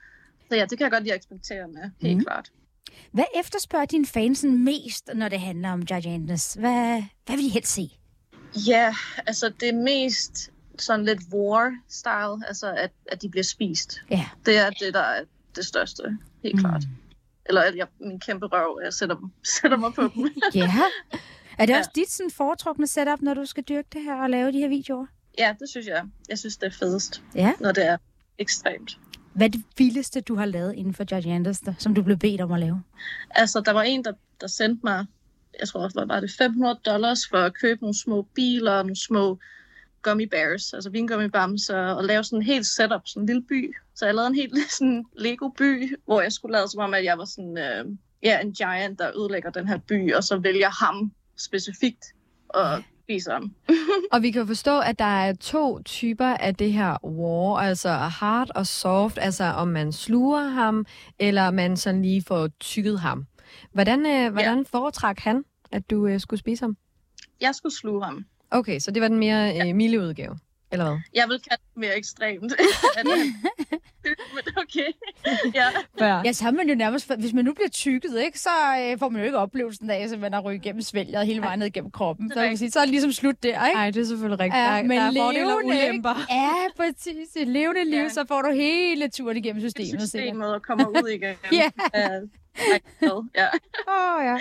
S1: Så ja, det kan jeg godt lide at eksperimentere med, helt
S2: Mhm.
S1: klart.
S2: Hvad efterspørger dine fans sådan mest, når det handler om Gigantes? Hvad, hvad vil de helst se?
S1: Ja, altså det mest sådan lidt war-style, altså at, at de bliver spist.
S2: Ja.
S1: Det er det, der er det største, helt klart. Eller at jeg, min kæmpe røv, jeg sætter, (laughs) sætter mig på dem.
S2: Ja. (laughs) Er det
S1: Ja.
S2: også dit sådan, foretrukne setup, når du skal dyrke det her og lave de her videoer?
S1: Ja, det synes jeg. Jeg synes, det er fedest,
S2: Ja.
S1: når det er ekstremt.
S2: Hvad er det vildeste, du har lavet inden for Gigantes, der, som du blev bedt om at lave?
S1: Altså, der var en, der, der sendte mig, jeg tror, hvad var det 500 dollars for at købe nogle små biler og nogle små gummy bears, altså vingummibamser, og lave sådan en helt setup, sådan en lille by. Så jeg lavede en helt (laughs) sådan Lego-by, hvor jeg skulle lade som om, at jeg var sådan, øh, ja, en giant, der ødelægger den her by, og så vælger ham specifikt og viser ham. (laughs)
S3: Og vi kan forstå, at der er to typer af det her war, altså hard og soft, altså om man sluger ham, eller man sådan lige får tykket ham. Hvordan, øh, hvordan foretrak han, at du øh, skulle spise ham?
S1: Jeg skulle sluge ham.
S3: Okay, så det var den mere øh, milde udgave, eller hvad?
S1: Jeg vil kalde det mere ekstremt. (laughs) at han- (laughs) Men okay. ja.
S3: Ja.
S2: Ja, så har man jo nærmest, hvis man nu bliver tykket, ikke, så øh, får man jo ikke oplevelsen af, at man har rykket igennem svælget hele vejen ned gennem kroppen. Så, kan man sige, så er det ligesom slut der, ikke?
S3: Nej, det er selvfølgelig rigtigt.
S2: Ja, men
S3: der er fordele og
S2: levende, ikke?
S3: ulemper.
S2: Ja, præcis. Et levende liv,
S1: Ja.
S2: så får du hele turen igennem systemet.
S1: systemet og kommer ud igen. (laughs)
S2: Ja.
S1: Uh, ja.
S2: Åh, oh, ja.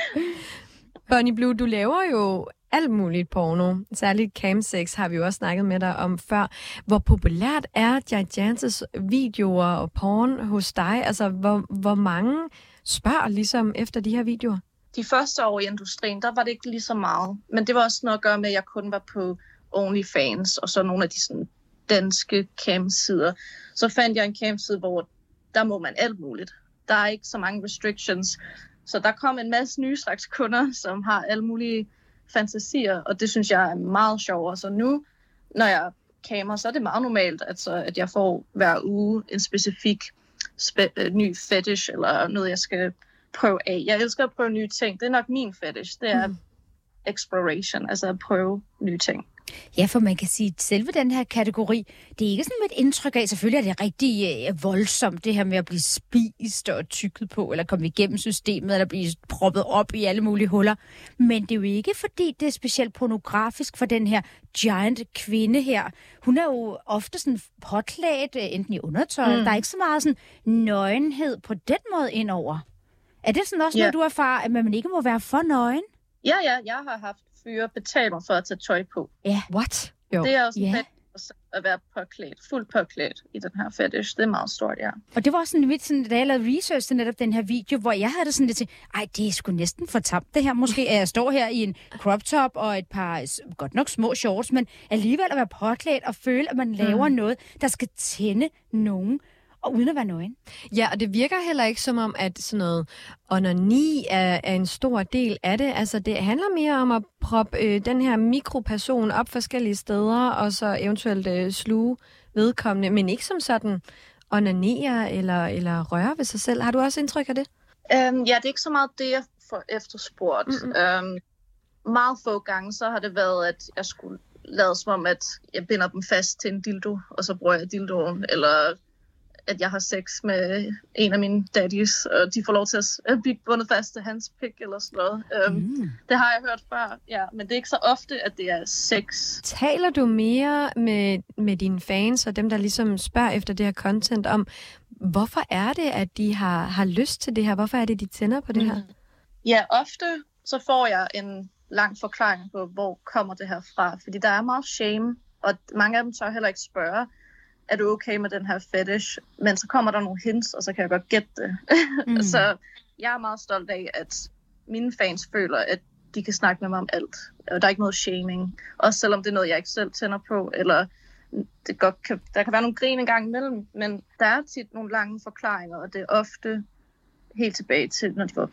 S3: Bonnie Blue, du laver jo alt muligt porno. Særligt camsex har vi jo også snakket med dig om før. Hvor populært er Gigantes videoer og porn hos dig? Altså, hvor, hvor mange spørger ligesom efter de her videoer?
S1: De første år i industrien, der var det ikke lige så meget. Men det var også noget at gøre med, at jeg kun var på OnlyFans, og så nogle af de sådan, danske camsider. Så fandt jeg en camside, hvor der må man alt muligt. Der er ikke så mange restrictions. Så der kom en masse nye slags kunder, som har alle mulige fantasier, og det synes jeg er meget sjovere. Så nu, når jeg kamer, så er det meget normalt, altså, at jeg får hver uge en specifik spe- øh, ny fetish, eller noget, jeg skal prøve af. Jeg elsker at prøve nye ting. Det er nok min fetish. Det er mm exploration, altså at prøve nye ting.
S2: Ja, for man kan sige, at selve den her kategori, det er ikke sådan et indtryk af, selvfølgelig er det rigtig øh, voldsomt, det her med at blive spist og tykket på, eller komme igennem systemet, eller blive proppet op i alle mulige huller. Men det er jo ikke, fordi det er specielt pornografisk for den her giant kvinde her. Hun er jo ofte sådan påklædt, øh, enten i undertøj, mm. der er ikke så meget sådan nøgenhed på den måde indover. Er det sådan også
S1: Ja.
S2: noget, du erfarer, at man ikke må være for nøgen?
S1: Ja, ja, jeg har haft fyre betale mig for at tage tøj på.
S2: Ja.
S3: What? Jo.
S1: Det er også yeah. fedt at være påklædt, fuldt påklædt i den her fetish. Det er meget stort, ja.
S2: Og det var sådan lidt sådan, da jeg lavede research til netop den her video, hvor jeg havde det sådan lidt til, ej, det er sgu næsten for tamt det her. Måske at jeg står her i en crop top og et par godt nok små shorts, men alligevel at være påklædt og føle, at man laver mm. noget, der skal tænde nogen, og uden at være nøgen.
S3: Ja, og det virker heller ikke som om, at sådan noget onani er, er en stor del af det. Altså, det handler mere om at proppe øh, den her mikroperson op forskellige steder, og så eventuelt øh, sluge vedkommende, men ikke som sådan onanere eller, eller røre ved sig selv. Har du også indtryk af det?
S1: Um, ja, det er ikke så meget det, jeg får efterspurgt. Mm-hmm. Um, meget få gange, så har det været, at jeg skulle lade som om, at jeg binder dem fast til en dildo, og så bruger jeg dildoen, eller at jeg har sex med en af mine daddies, og de får lov til at blive bundet fast til hans pik eller sådan noget. Um, mm. Det har jeg hørt før, ja, men det er ikke så ofte, at det er sex.
S3: Taler du mere med, med dine fans og dem, der ligesom spørger efter det her content om, hvorfor er det, at de har, har lyst til det her? Hvorfor er det, de tænder på det her?
S1: Ja, ofte så får jeg en lang forklaring på, hvor kommer det her fra. Fordi der er meget shame, og mange af dem tør heller ikke spørge, er du okay med den her fetish? Men så kommer der nogle hints, og så kan jeg godt gætte det. (laughs) Mm. så jeg er meget stolt af, at mine fans føler, at de kan snakke med mig om alt. Og der er ikke noget shaming. Også selvom det er noget, jeg ikke selv tænder på, eller det godt kan, der kan være nogle grin en gang imellem, men der er tit nogle lange forklaringer, og det er ofte helt tilbage til, når de var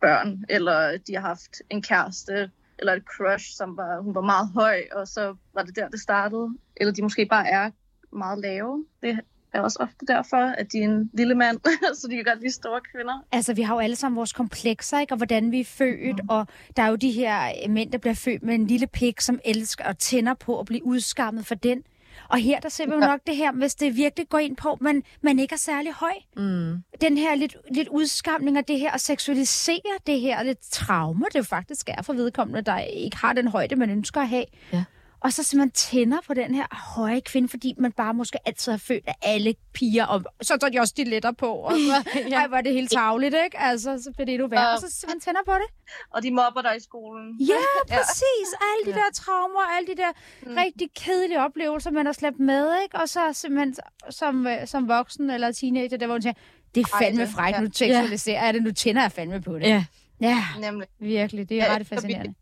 S1: børn, eller de har haft en kæreste, eller et crush, som var, hun var meget høj, og så var det der, det startede. Eller de måske bare er meget lave. Det er også ofte derfor, at de er en lille mand, (laughs) så de kan godt lide store kvinder.
S2: Altså, vi har jo alle sammen vores komplekser, ikke? Og hvordan vi er født, mm. og der er jo de her mænd, der bliver født med en lille pik, som elsker og tænder på at blive udskammet for den. Og her, der ser vi jo nok det her, hvis det virkelig går ind på, men man ikke er særlig høj.
S3: Mm.
S2: Den her lidt, lidt udskamning af det her, og seksualisere det her lidt traume, det jo faktisk er for vedkommende, der ikke har den højde, man ønsker at have.
S3: Ja.
S2: Og så simpelthen tænder på den her høje kvinde, fordi man bare måske altid har følt, at alle piger, og så tager de også de letter på, og så (laughs) ja. ej, var det helt tavligt, ikke? Altså, så bliver det endnu værre, og så simpelthen tænder på det.
S1: Og de mobber dig i skolen.
S2: Ja, (laughs) præcis. Alle de der traumer, alle de der mm. rigtig kedelige oplevelser, man har slæbt med, ikke? Og så simpelthen som, øh, som voksen eller teenager, der hvor man tænker, det er fandme frækt,
S1: ja.
S2: nu seksualiserer jeg det, nu tænder jeg fandme på det.
S3: Ja.
S2: Ja,
S1: Nemlig.
S2: virkelig. Det er
S1: Ja,
S2: ret fascinerende.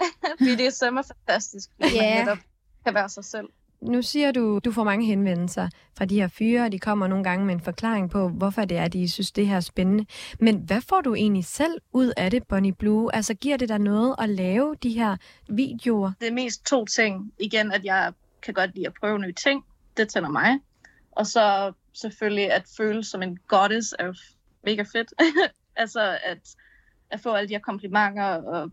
S2: (laughs)
S1: BDSM er fantastisk, fordi
S2: Ja.
S1: man netop kan være sig selv.
S3: Nu siger du, du får mange henvendelser fra de her fyre, og de kommer nogle gange med en forklaring på, hvorfor det er, de synes, det her er spændende. Men hvad får du egentlig selv ud af det, Bonnie Blue? Altså, giver det dig noget at lave de her videoer?
S1: Det er mest to ting. Igen, at jeg kan godt lide at prøve nye ting. Det tænder mig. Og så selvfølgelig at føle som en goddess er mega fedt. (laughs) altså at, at få alle de her komplimenter og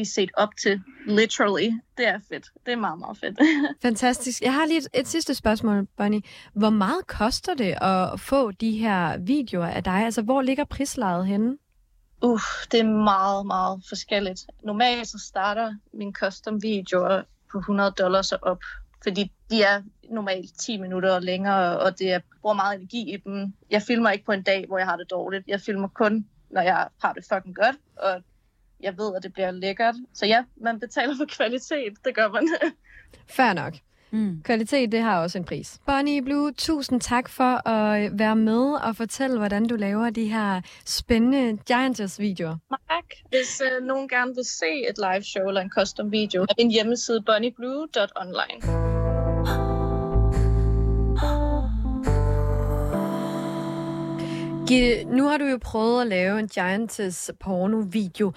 S1: blive set op til, literally, det er fedt. Det er meget, meget fedt. (laughs)
S3: Fantastisk. Jeg har lige et, et sidste spørgsmål, Bonnie. Hvor meget koster det at få de her videoer af dig? Altså, hvor ligger prislejet henne?
S1: Uh, det er meget, meget forskelligt. Normalt så starter mine custom videoer på 100 dollars og op, fordi de er normalt 10 minutter og længere, og det er, bruger meget energi i dem. Jeg filmer ikke på en dag, hvor jeg har det dårligt. Jeg filmer kun, når jeg har det fucking godt, og jeg ved, at det bliver lækkert. Så ja, man betaler for kvalitet, det gør man. (laughs)
S3: Fair nok.
S2: Mm.
S3: Kvalitet, det har også en pris. Bonnie Blue, tusind tak for at være med og fortælle, hvordan du laver de her spændende Giantess-videoer.
S1: Tak. Hvis øh, nogen gerne vil se et live show eller en custom video, er min hjemmeside bonnieblue.online.
S3: Gitte, nu har du jo prøvet at lave en Giantess porno-video.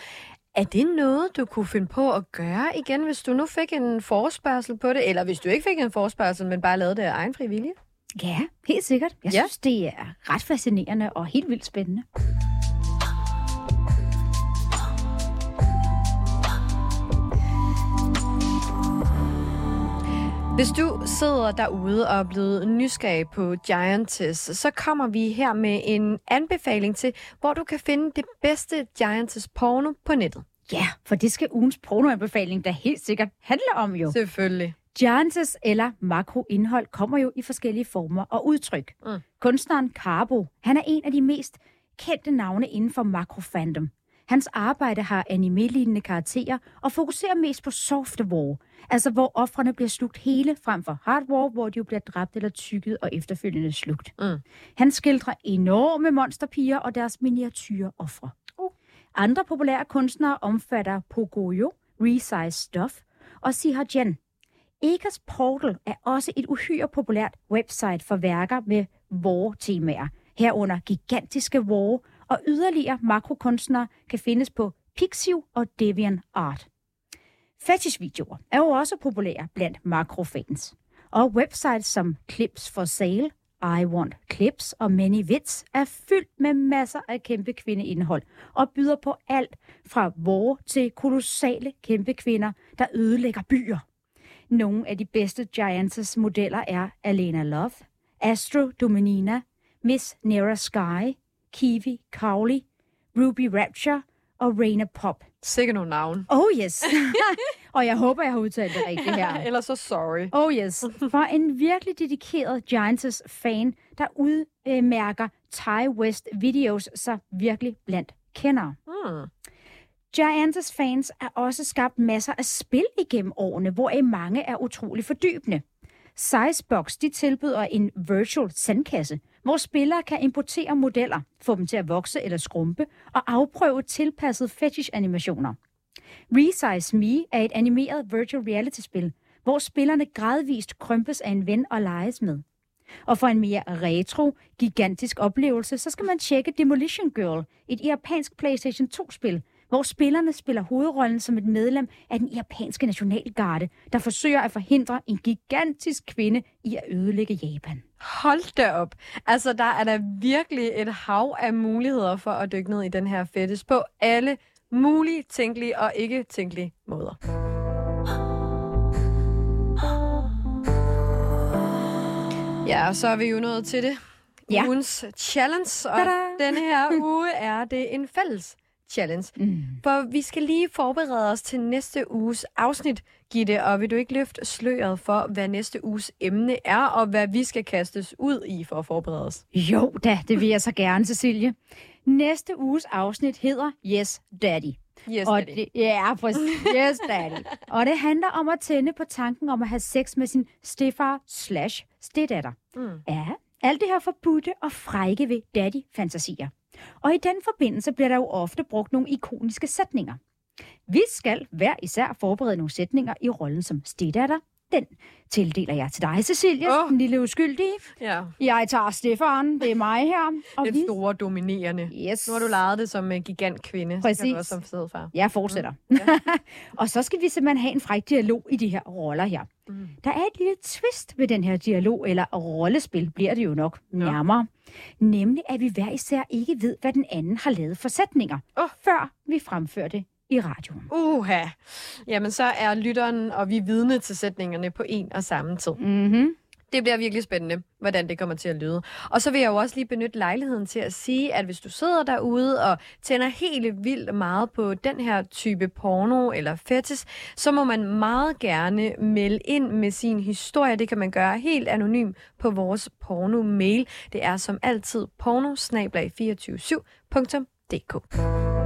S3: Er det noget, du kunne finde på at gøre igen, hvis du nu fik en forespørgsel på det? Eller hvis du ikke fik en forespørgsel, men bare lavede det af egen fri vilje?
S2: Ja, helt sikkert. Jeg
S3: Ja.
S2: synes, det er ret fascinerende og helt vildt spændende.
S3: Hvis du sidder derude og er blevet nysgerrig på Giantess, så kommer vi her med en anbefaling til, hvor du kan finde det bedste Giantess porno på nettet.
S2: Ja, for det skal ugens pornoanbefaling da helt sikkert handle om jo.
S3: Selvfølgelig.
S2: Giantess eller makroindhold kommer jo i forskellige former og udtryk.
S3: Mm.
S2: Kunstneren Carbo, han er en af de mest kendte navne inden for makrofandom. Hans arbejde har anime-lignende karakterer og fokuserer mest på soft war, altså hvor offrene bliver slugt hele frem for hard war, hvor de jo bliver dræbt eller tykket og efterfølgende slugt.
S3: Mm.
S2: Han skildrer enorme monsterpiger og deres miniatyre ofre.
S3: Uh.
S2: Andre populære kunstnere omfatter Pogoyo, Resize Stuff og Sihajen. Ekas Portal er også et uhyre populært website for værker med war-temaer, herunder gigantiske war, og yderligere makrokunstnere kan findes på Pixiv og Deviant Art. Fetishvideoer er jo også populære blandt makrofans. Og websites som Clips for Sale, I Want Clips og Many Vits er fyldt med masser af kæmpe kvindeindhold og byder på alt fra vore til kolossale kæmpe kvinder, der ødelægger byer. Nogle af de bedste Giants modeller er Alena Love, Astro Dominina, Miss Nera Sky, Kiwi Cowley, Ruby Rapture og Raina Pop.
S3: Sikke nogle navn.
S2: Oh yes! (laughs) (laughs) og jeg håber, jeg har udtalt det rigtigt her. (laughs)
S3: Ellers så sorry.
S2: Oh yes. For en virkelig dedikeret Giantess-fan, der udmærker Ty West videos sig virkelig blandt kendere.
S3: Hmm.
S2: Giantess fans er også skabt masser af spil igennem årene, hvor mange er utrolig fordybende. Sizebox de tilbyder en virtual sandkasse, hvor spillere kan importere modeller, få dem til at vokse eller skrumpe og afprøve tilpassede fetish-animationer. Resize Me er et animeret virtual reality-spil, hvor spillerne gradvist krympes af en ven og leges med. Og for en mere retro, gigantisk oplevelse, så skal man tjekke Demolition Girl, et japansk PlayStation 2-spil, hvor spillerne spiller hovedrollen som et medlem af den japanske nationalgarde, der forsøger at forhindre en gigantisk kvinde i at ødelægge Japan.
S3: Hold da op. Altså, der er der virkelig et hav af muligheder for at dykke ned i den her fetish på alle mulige, tænkelige og ikke tænkelige måder. Ja, og så er vi jo nået til det.
S2: Ja.
S3: Ugens challenge, og
S2: Tada!
S3: denne her uge er det en fælles challenge.
S2: Mm.
S3: For vi skal lige forberede os til næste uges afsnit, Gitte, og vil du ikke løfte sløret for, hvad næste uges emne er, og hvad vi skal kastes ud i for at forberede os?
S2: Jo da, det vil jeg så gerne, Cecilie. Næste uges afsnit hedder Yes Daddy.
S3: Yes,
S2: og
S3: daddy.
S2: det, ja, præcis. Yes, daddy. (laughs) og det handler om at tænde på tanken om at have sex med sin stefar slash stedatter.
S3: Mm.
S2: Ja, alt det her forbudte og frække ved daddy-fantasier. Og i den forbindelse bliver der jo ofte brugt nogle ikoniske sætninger. Vi skal hver især forberede nogle sætninger i rollen som stedatter. Den tildeler jeg til dig, Cecilie, oh. den lille uskyldige.
S3: Ja,
S2: Jeg tager Stefan, det er mig her. (laughs) Og
S3: den
S2: vi...
S3: store dominerende.
S2: Yes.
S3: Nu har du lejet det som uh, gigant kvinde. Så kan
S2: Præcis.
S3: du også som stedfar.
S2: Jeg fortsætter. Mm. Ja. (laughs) og så skal vi simpelthen have en fræk dialog i de her roller her. Mm. Der er et lille twist ved den her dialog, eller rollespil bliver det jo nok nærmere. Nemlig, at vi hver især ikke ved, hvad den anden har lavet for sætninger,
S3: Åh.
S2: før vi fremfører det i radioen.
S3: Uha. Jamen, så er lytteren og vi vidne til sætningerne på en og samme tid.
S2: Mm-hmm.
S3: Det bliver virkelig spændende, hvordan det kommer til at lyde. Og så vil jeg jo også lige benytte lejligheden til at sige, at hvis du sidder derude og tænder helt vildt meget på den her type porno eller fetis, så må man meget gerne melde ind med sin historie. Det kan man gøre helt anonym på vores porno-mail. Det er som altid porno-247.dk.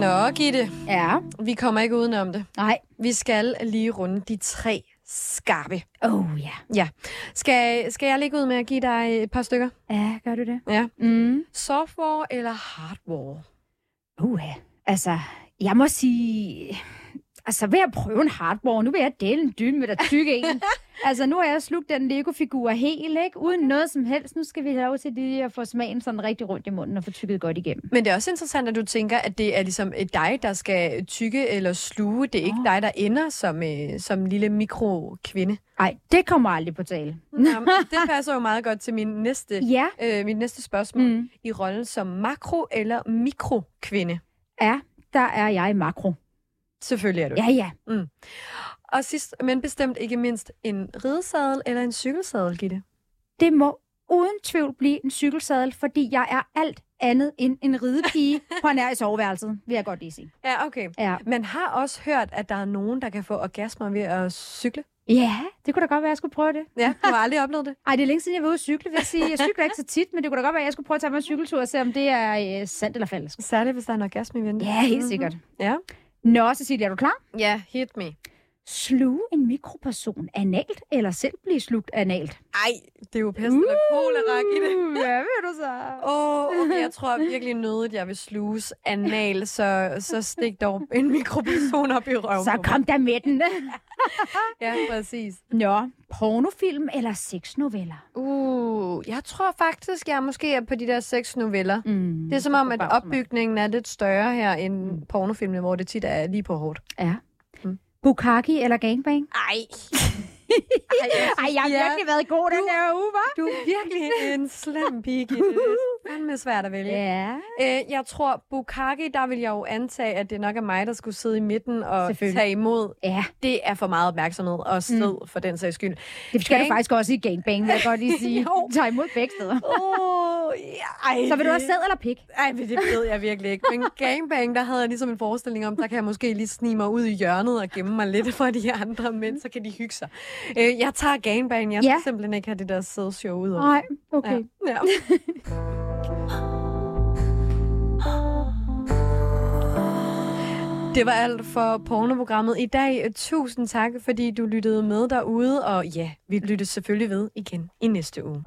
S3: Nå, Gitte,
S2: Ja,
S3: vi kommer ikke udenom det.
S2: nej.
S3: Vi skal lige runde de tre skarpe.
S2: Oh ja.
S3: Ja. Skal, skal jeg lægge ud med at give dig et par stykker?
S2: Ja, gør du det?
S3: Ja.
S2: Mm.
S3: Software eller hardware?
S2: Uh, altså, jeg må sige... Altså, vil jeg prøve en hardball? Nu vil jeg dele en dyne med dig tykke en. (laughs) altså, nu har jeg slugt den Lego-figur helt, ikke? Uden noget som helst. Nu skal vi have lov til lige at få smagen sådan rigtig rundt i munden og få tykket godt igennem.
S3: Men det er også interessant, at du tænker, at det er ligesom øh, dig, der skal tykke eller sluge. Det er ikke dig, der ender som, øh, som lille mikrokvinde.
S2: Nej, det kommer aldrig på tale.
S3: Jamen, det passer jo meget godt til min næste, (laughs)
S2: Ja,
S3: øh, mit næste spørgsmål.
S2: Mm.
S3: I rollen som makro- eller mikrokvinde.
S2: ja, der er jeg makro.
S3: Selvfølgelig er du.
S2: Ja, ja.
S3: Og sidst, men bestemt ikke mindst, en ridesadel eller en cykelsadel, Gitte?
S2: Det må uden tvivl blive en cykelsadel, fordi jeg er alt andet end en ridepige (laughs) på nær i soveværelset, vil jeg godt lige sige.
S3: Ja, okay.
S2: Ja.
S3: Man har også hørt, at der er nogen, der kan få orgasmer ved at cykle.
S2: ja, det kunne da godt være, at jeg skulle prøve det.
S3: Ja, du har aldrig oplevet det. (laughs)
S2: Ej, det er længe siden, jeg var ude at cykle, vil jeg sige. Jeg cykler ikke så tit, men det kunne da godt være, at jeg skulle prøve at tage mig en cykeltur og se, om det er øh, sandt eller falsk.
S3: Særligt, hvis der er en orgasme i vente.
S2: Ja, helt sikkert.
S3: Ja.
S2: Nå, Cecilia, er du klar?
S3: Ja, hit me.
S2: Sluge mikroperson analt, eller selv blive slugt analt?
S3: Ej, det er jo pest eller kolera, Gitte.
S2: Uh, hvad vil du så? (laughs)
S3: Åh, oh, okay, jeg tror virkelig nødigt, jeg vil sluges anal, så, så stik dog en mikroperson op i røven
S2: Så kom der med den. (laughs)
S3: Ja, præcis.
S2: Nå, pornofilm eller sexnoveller?
S3: Uh, jeg tror faktisk, jeg måske er på de der seks noveller.
S2: Mm,
S3: Det er som om, at opbygningen er lidt større her end pornofilmene, hvor det tit er lige på hårdt.
S2: Ja. Bukaki eller gangbang? (laughs)
S3: Ej.
S2: Ej, jeg har
S3: Ja.
S2: virkelig været god den her uge, hva'?
S3: Du er virkelig en slem pige. Det er svært at vælge.
S2: Ja.
S3: Øh, jeg tror, Bukaki, der vil jeg jo antage, at det nok er mig, der skulle sidde i midten og tage imod.
S2: Ja,
S3: Det er for meget opmærksomhed og stød mm. for den sags skyld.
S2: det skal
S3: Gang-
S2: du faktisk også i gangbang, vil jeg godt lige sige. (laughs)
S3: Jo.
S2: Tag imod begge steder.
S3: Oh, ej,
S2: Så vil du også sæd eller pik?
S3: Ej, men det ved jeg virkelig ikke. Men gangbang, der havde jeg ligesom en forestilling om, der kan jeg måske lige snige mig ud i hjørnet og gemme mig lidt fra de andre mænd, så kan de hygge sig. Øh, jeg tager gangbang. Jeg skal
S2: Ja.
S3: simpelthen ikke have det der sædshow ud over.
S2: Nej, okay.
S3: Ja. Ja. (laughs) Det var alt for pornoprogrammet i dag. Tusind tak, fordi du lyttede med derude. Og ja, vi lyttes selvfølgelig ved igen i næste uge.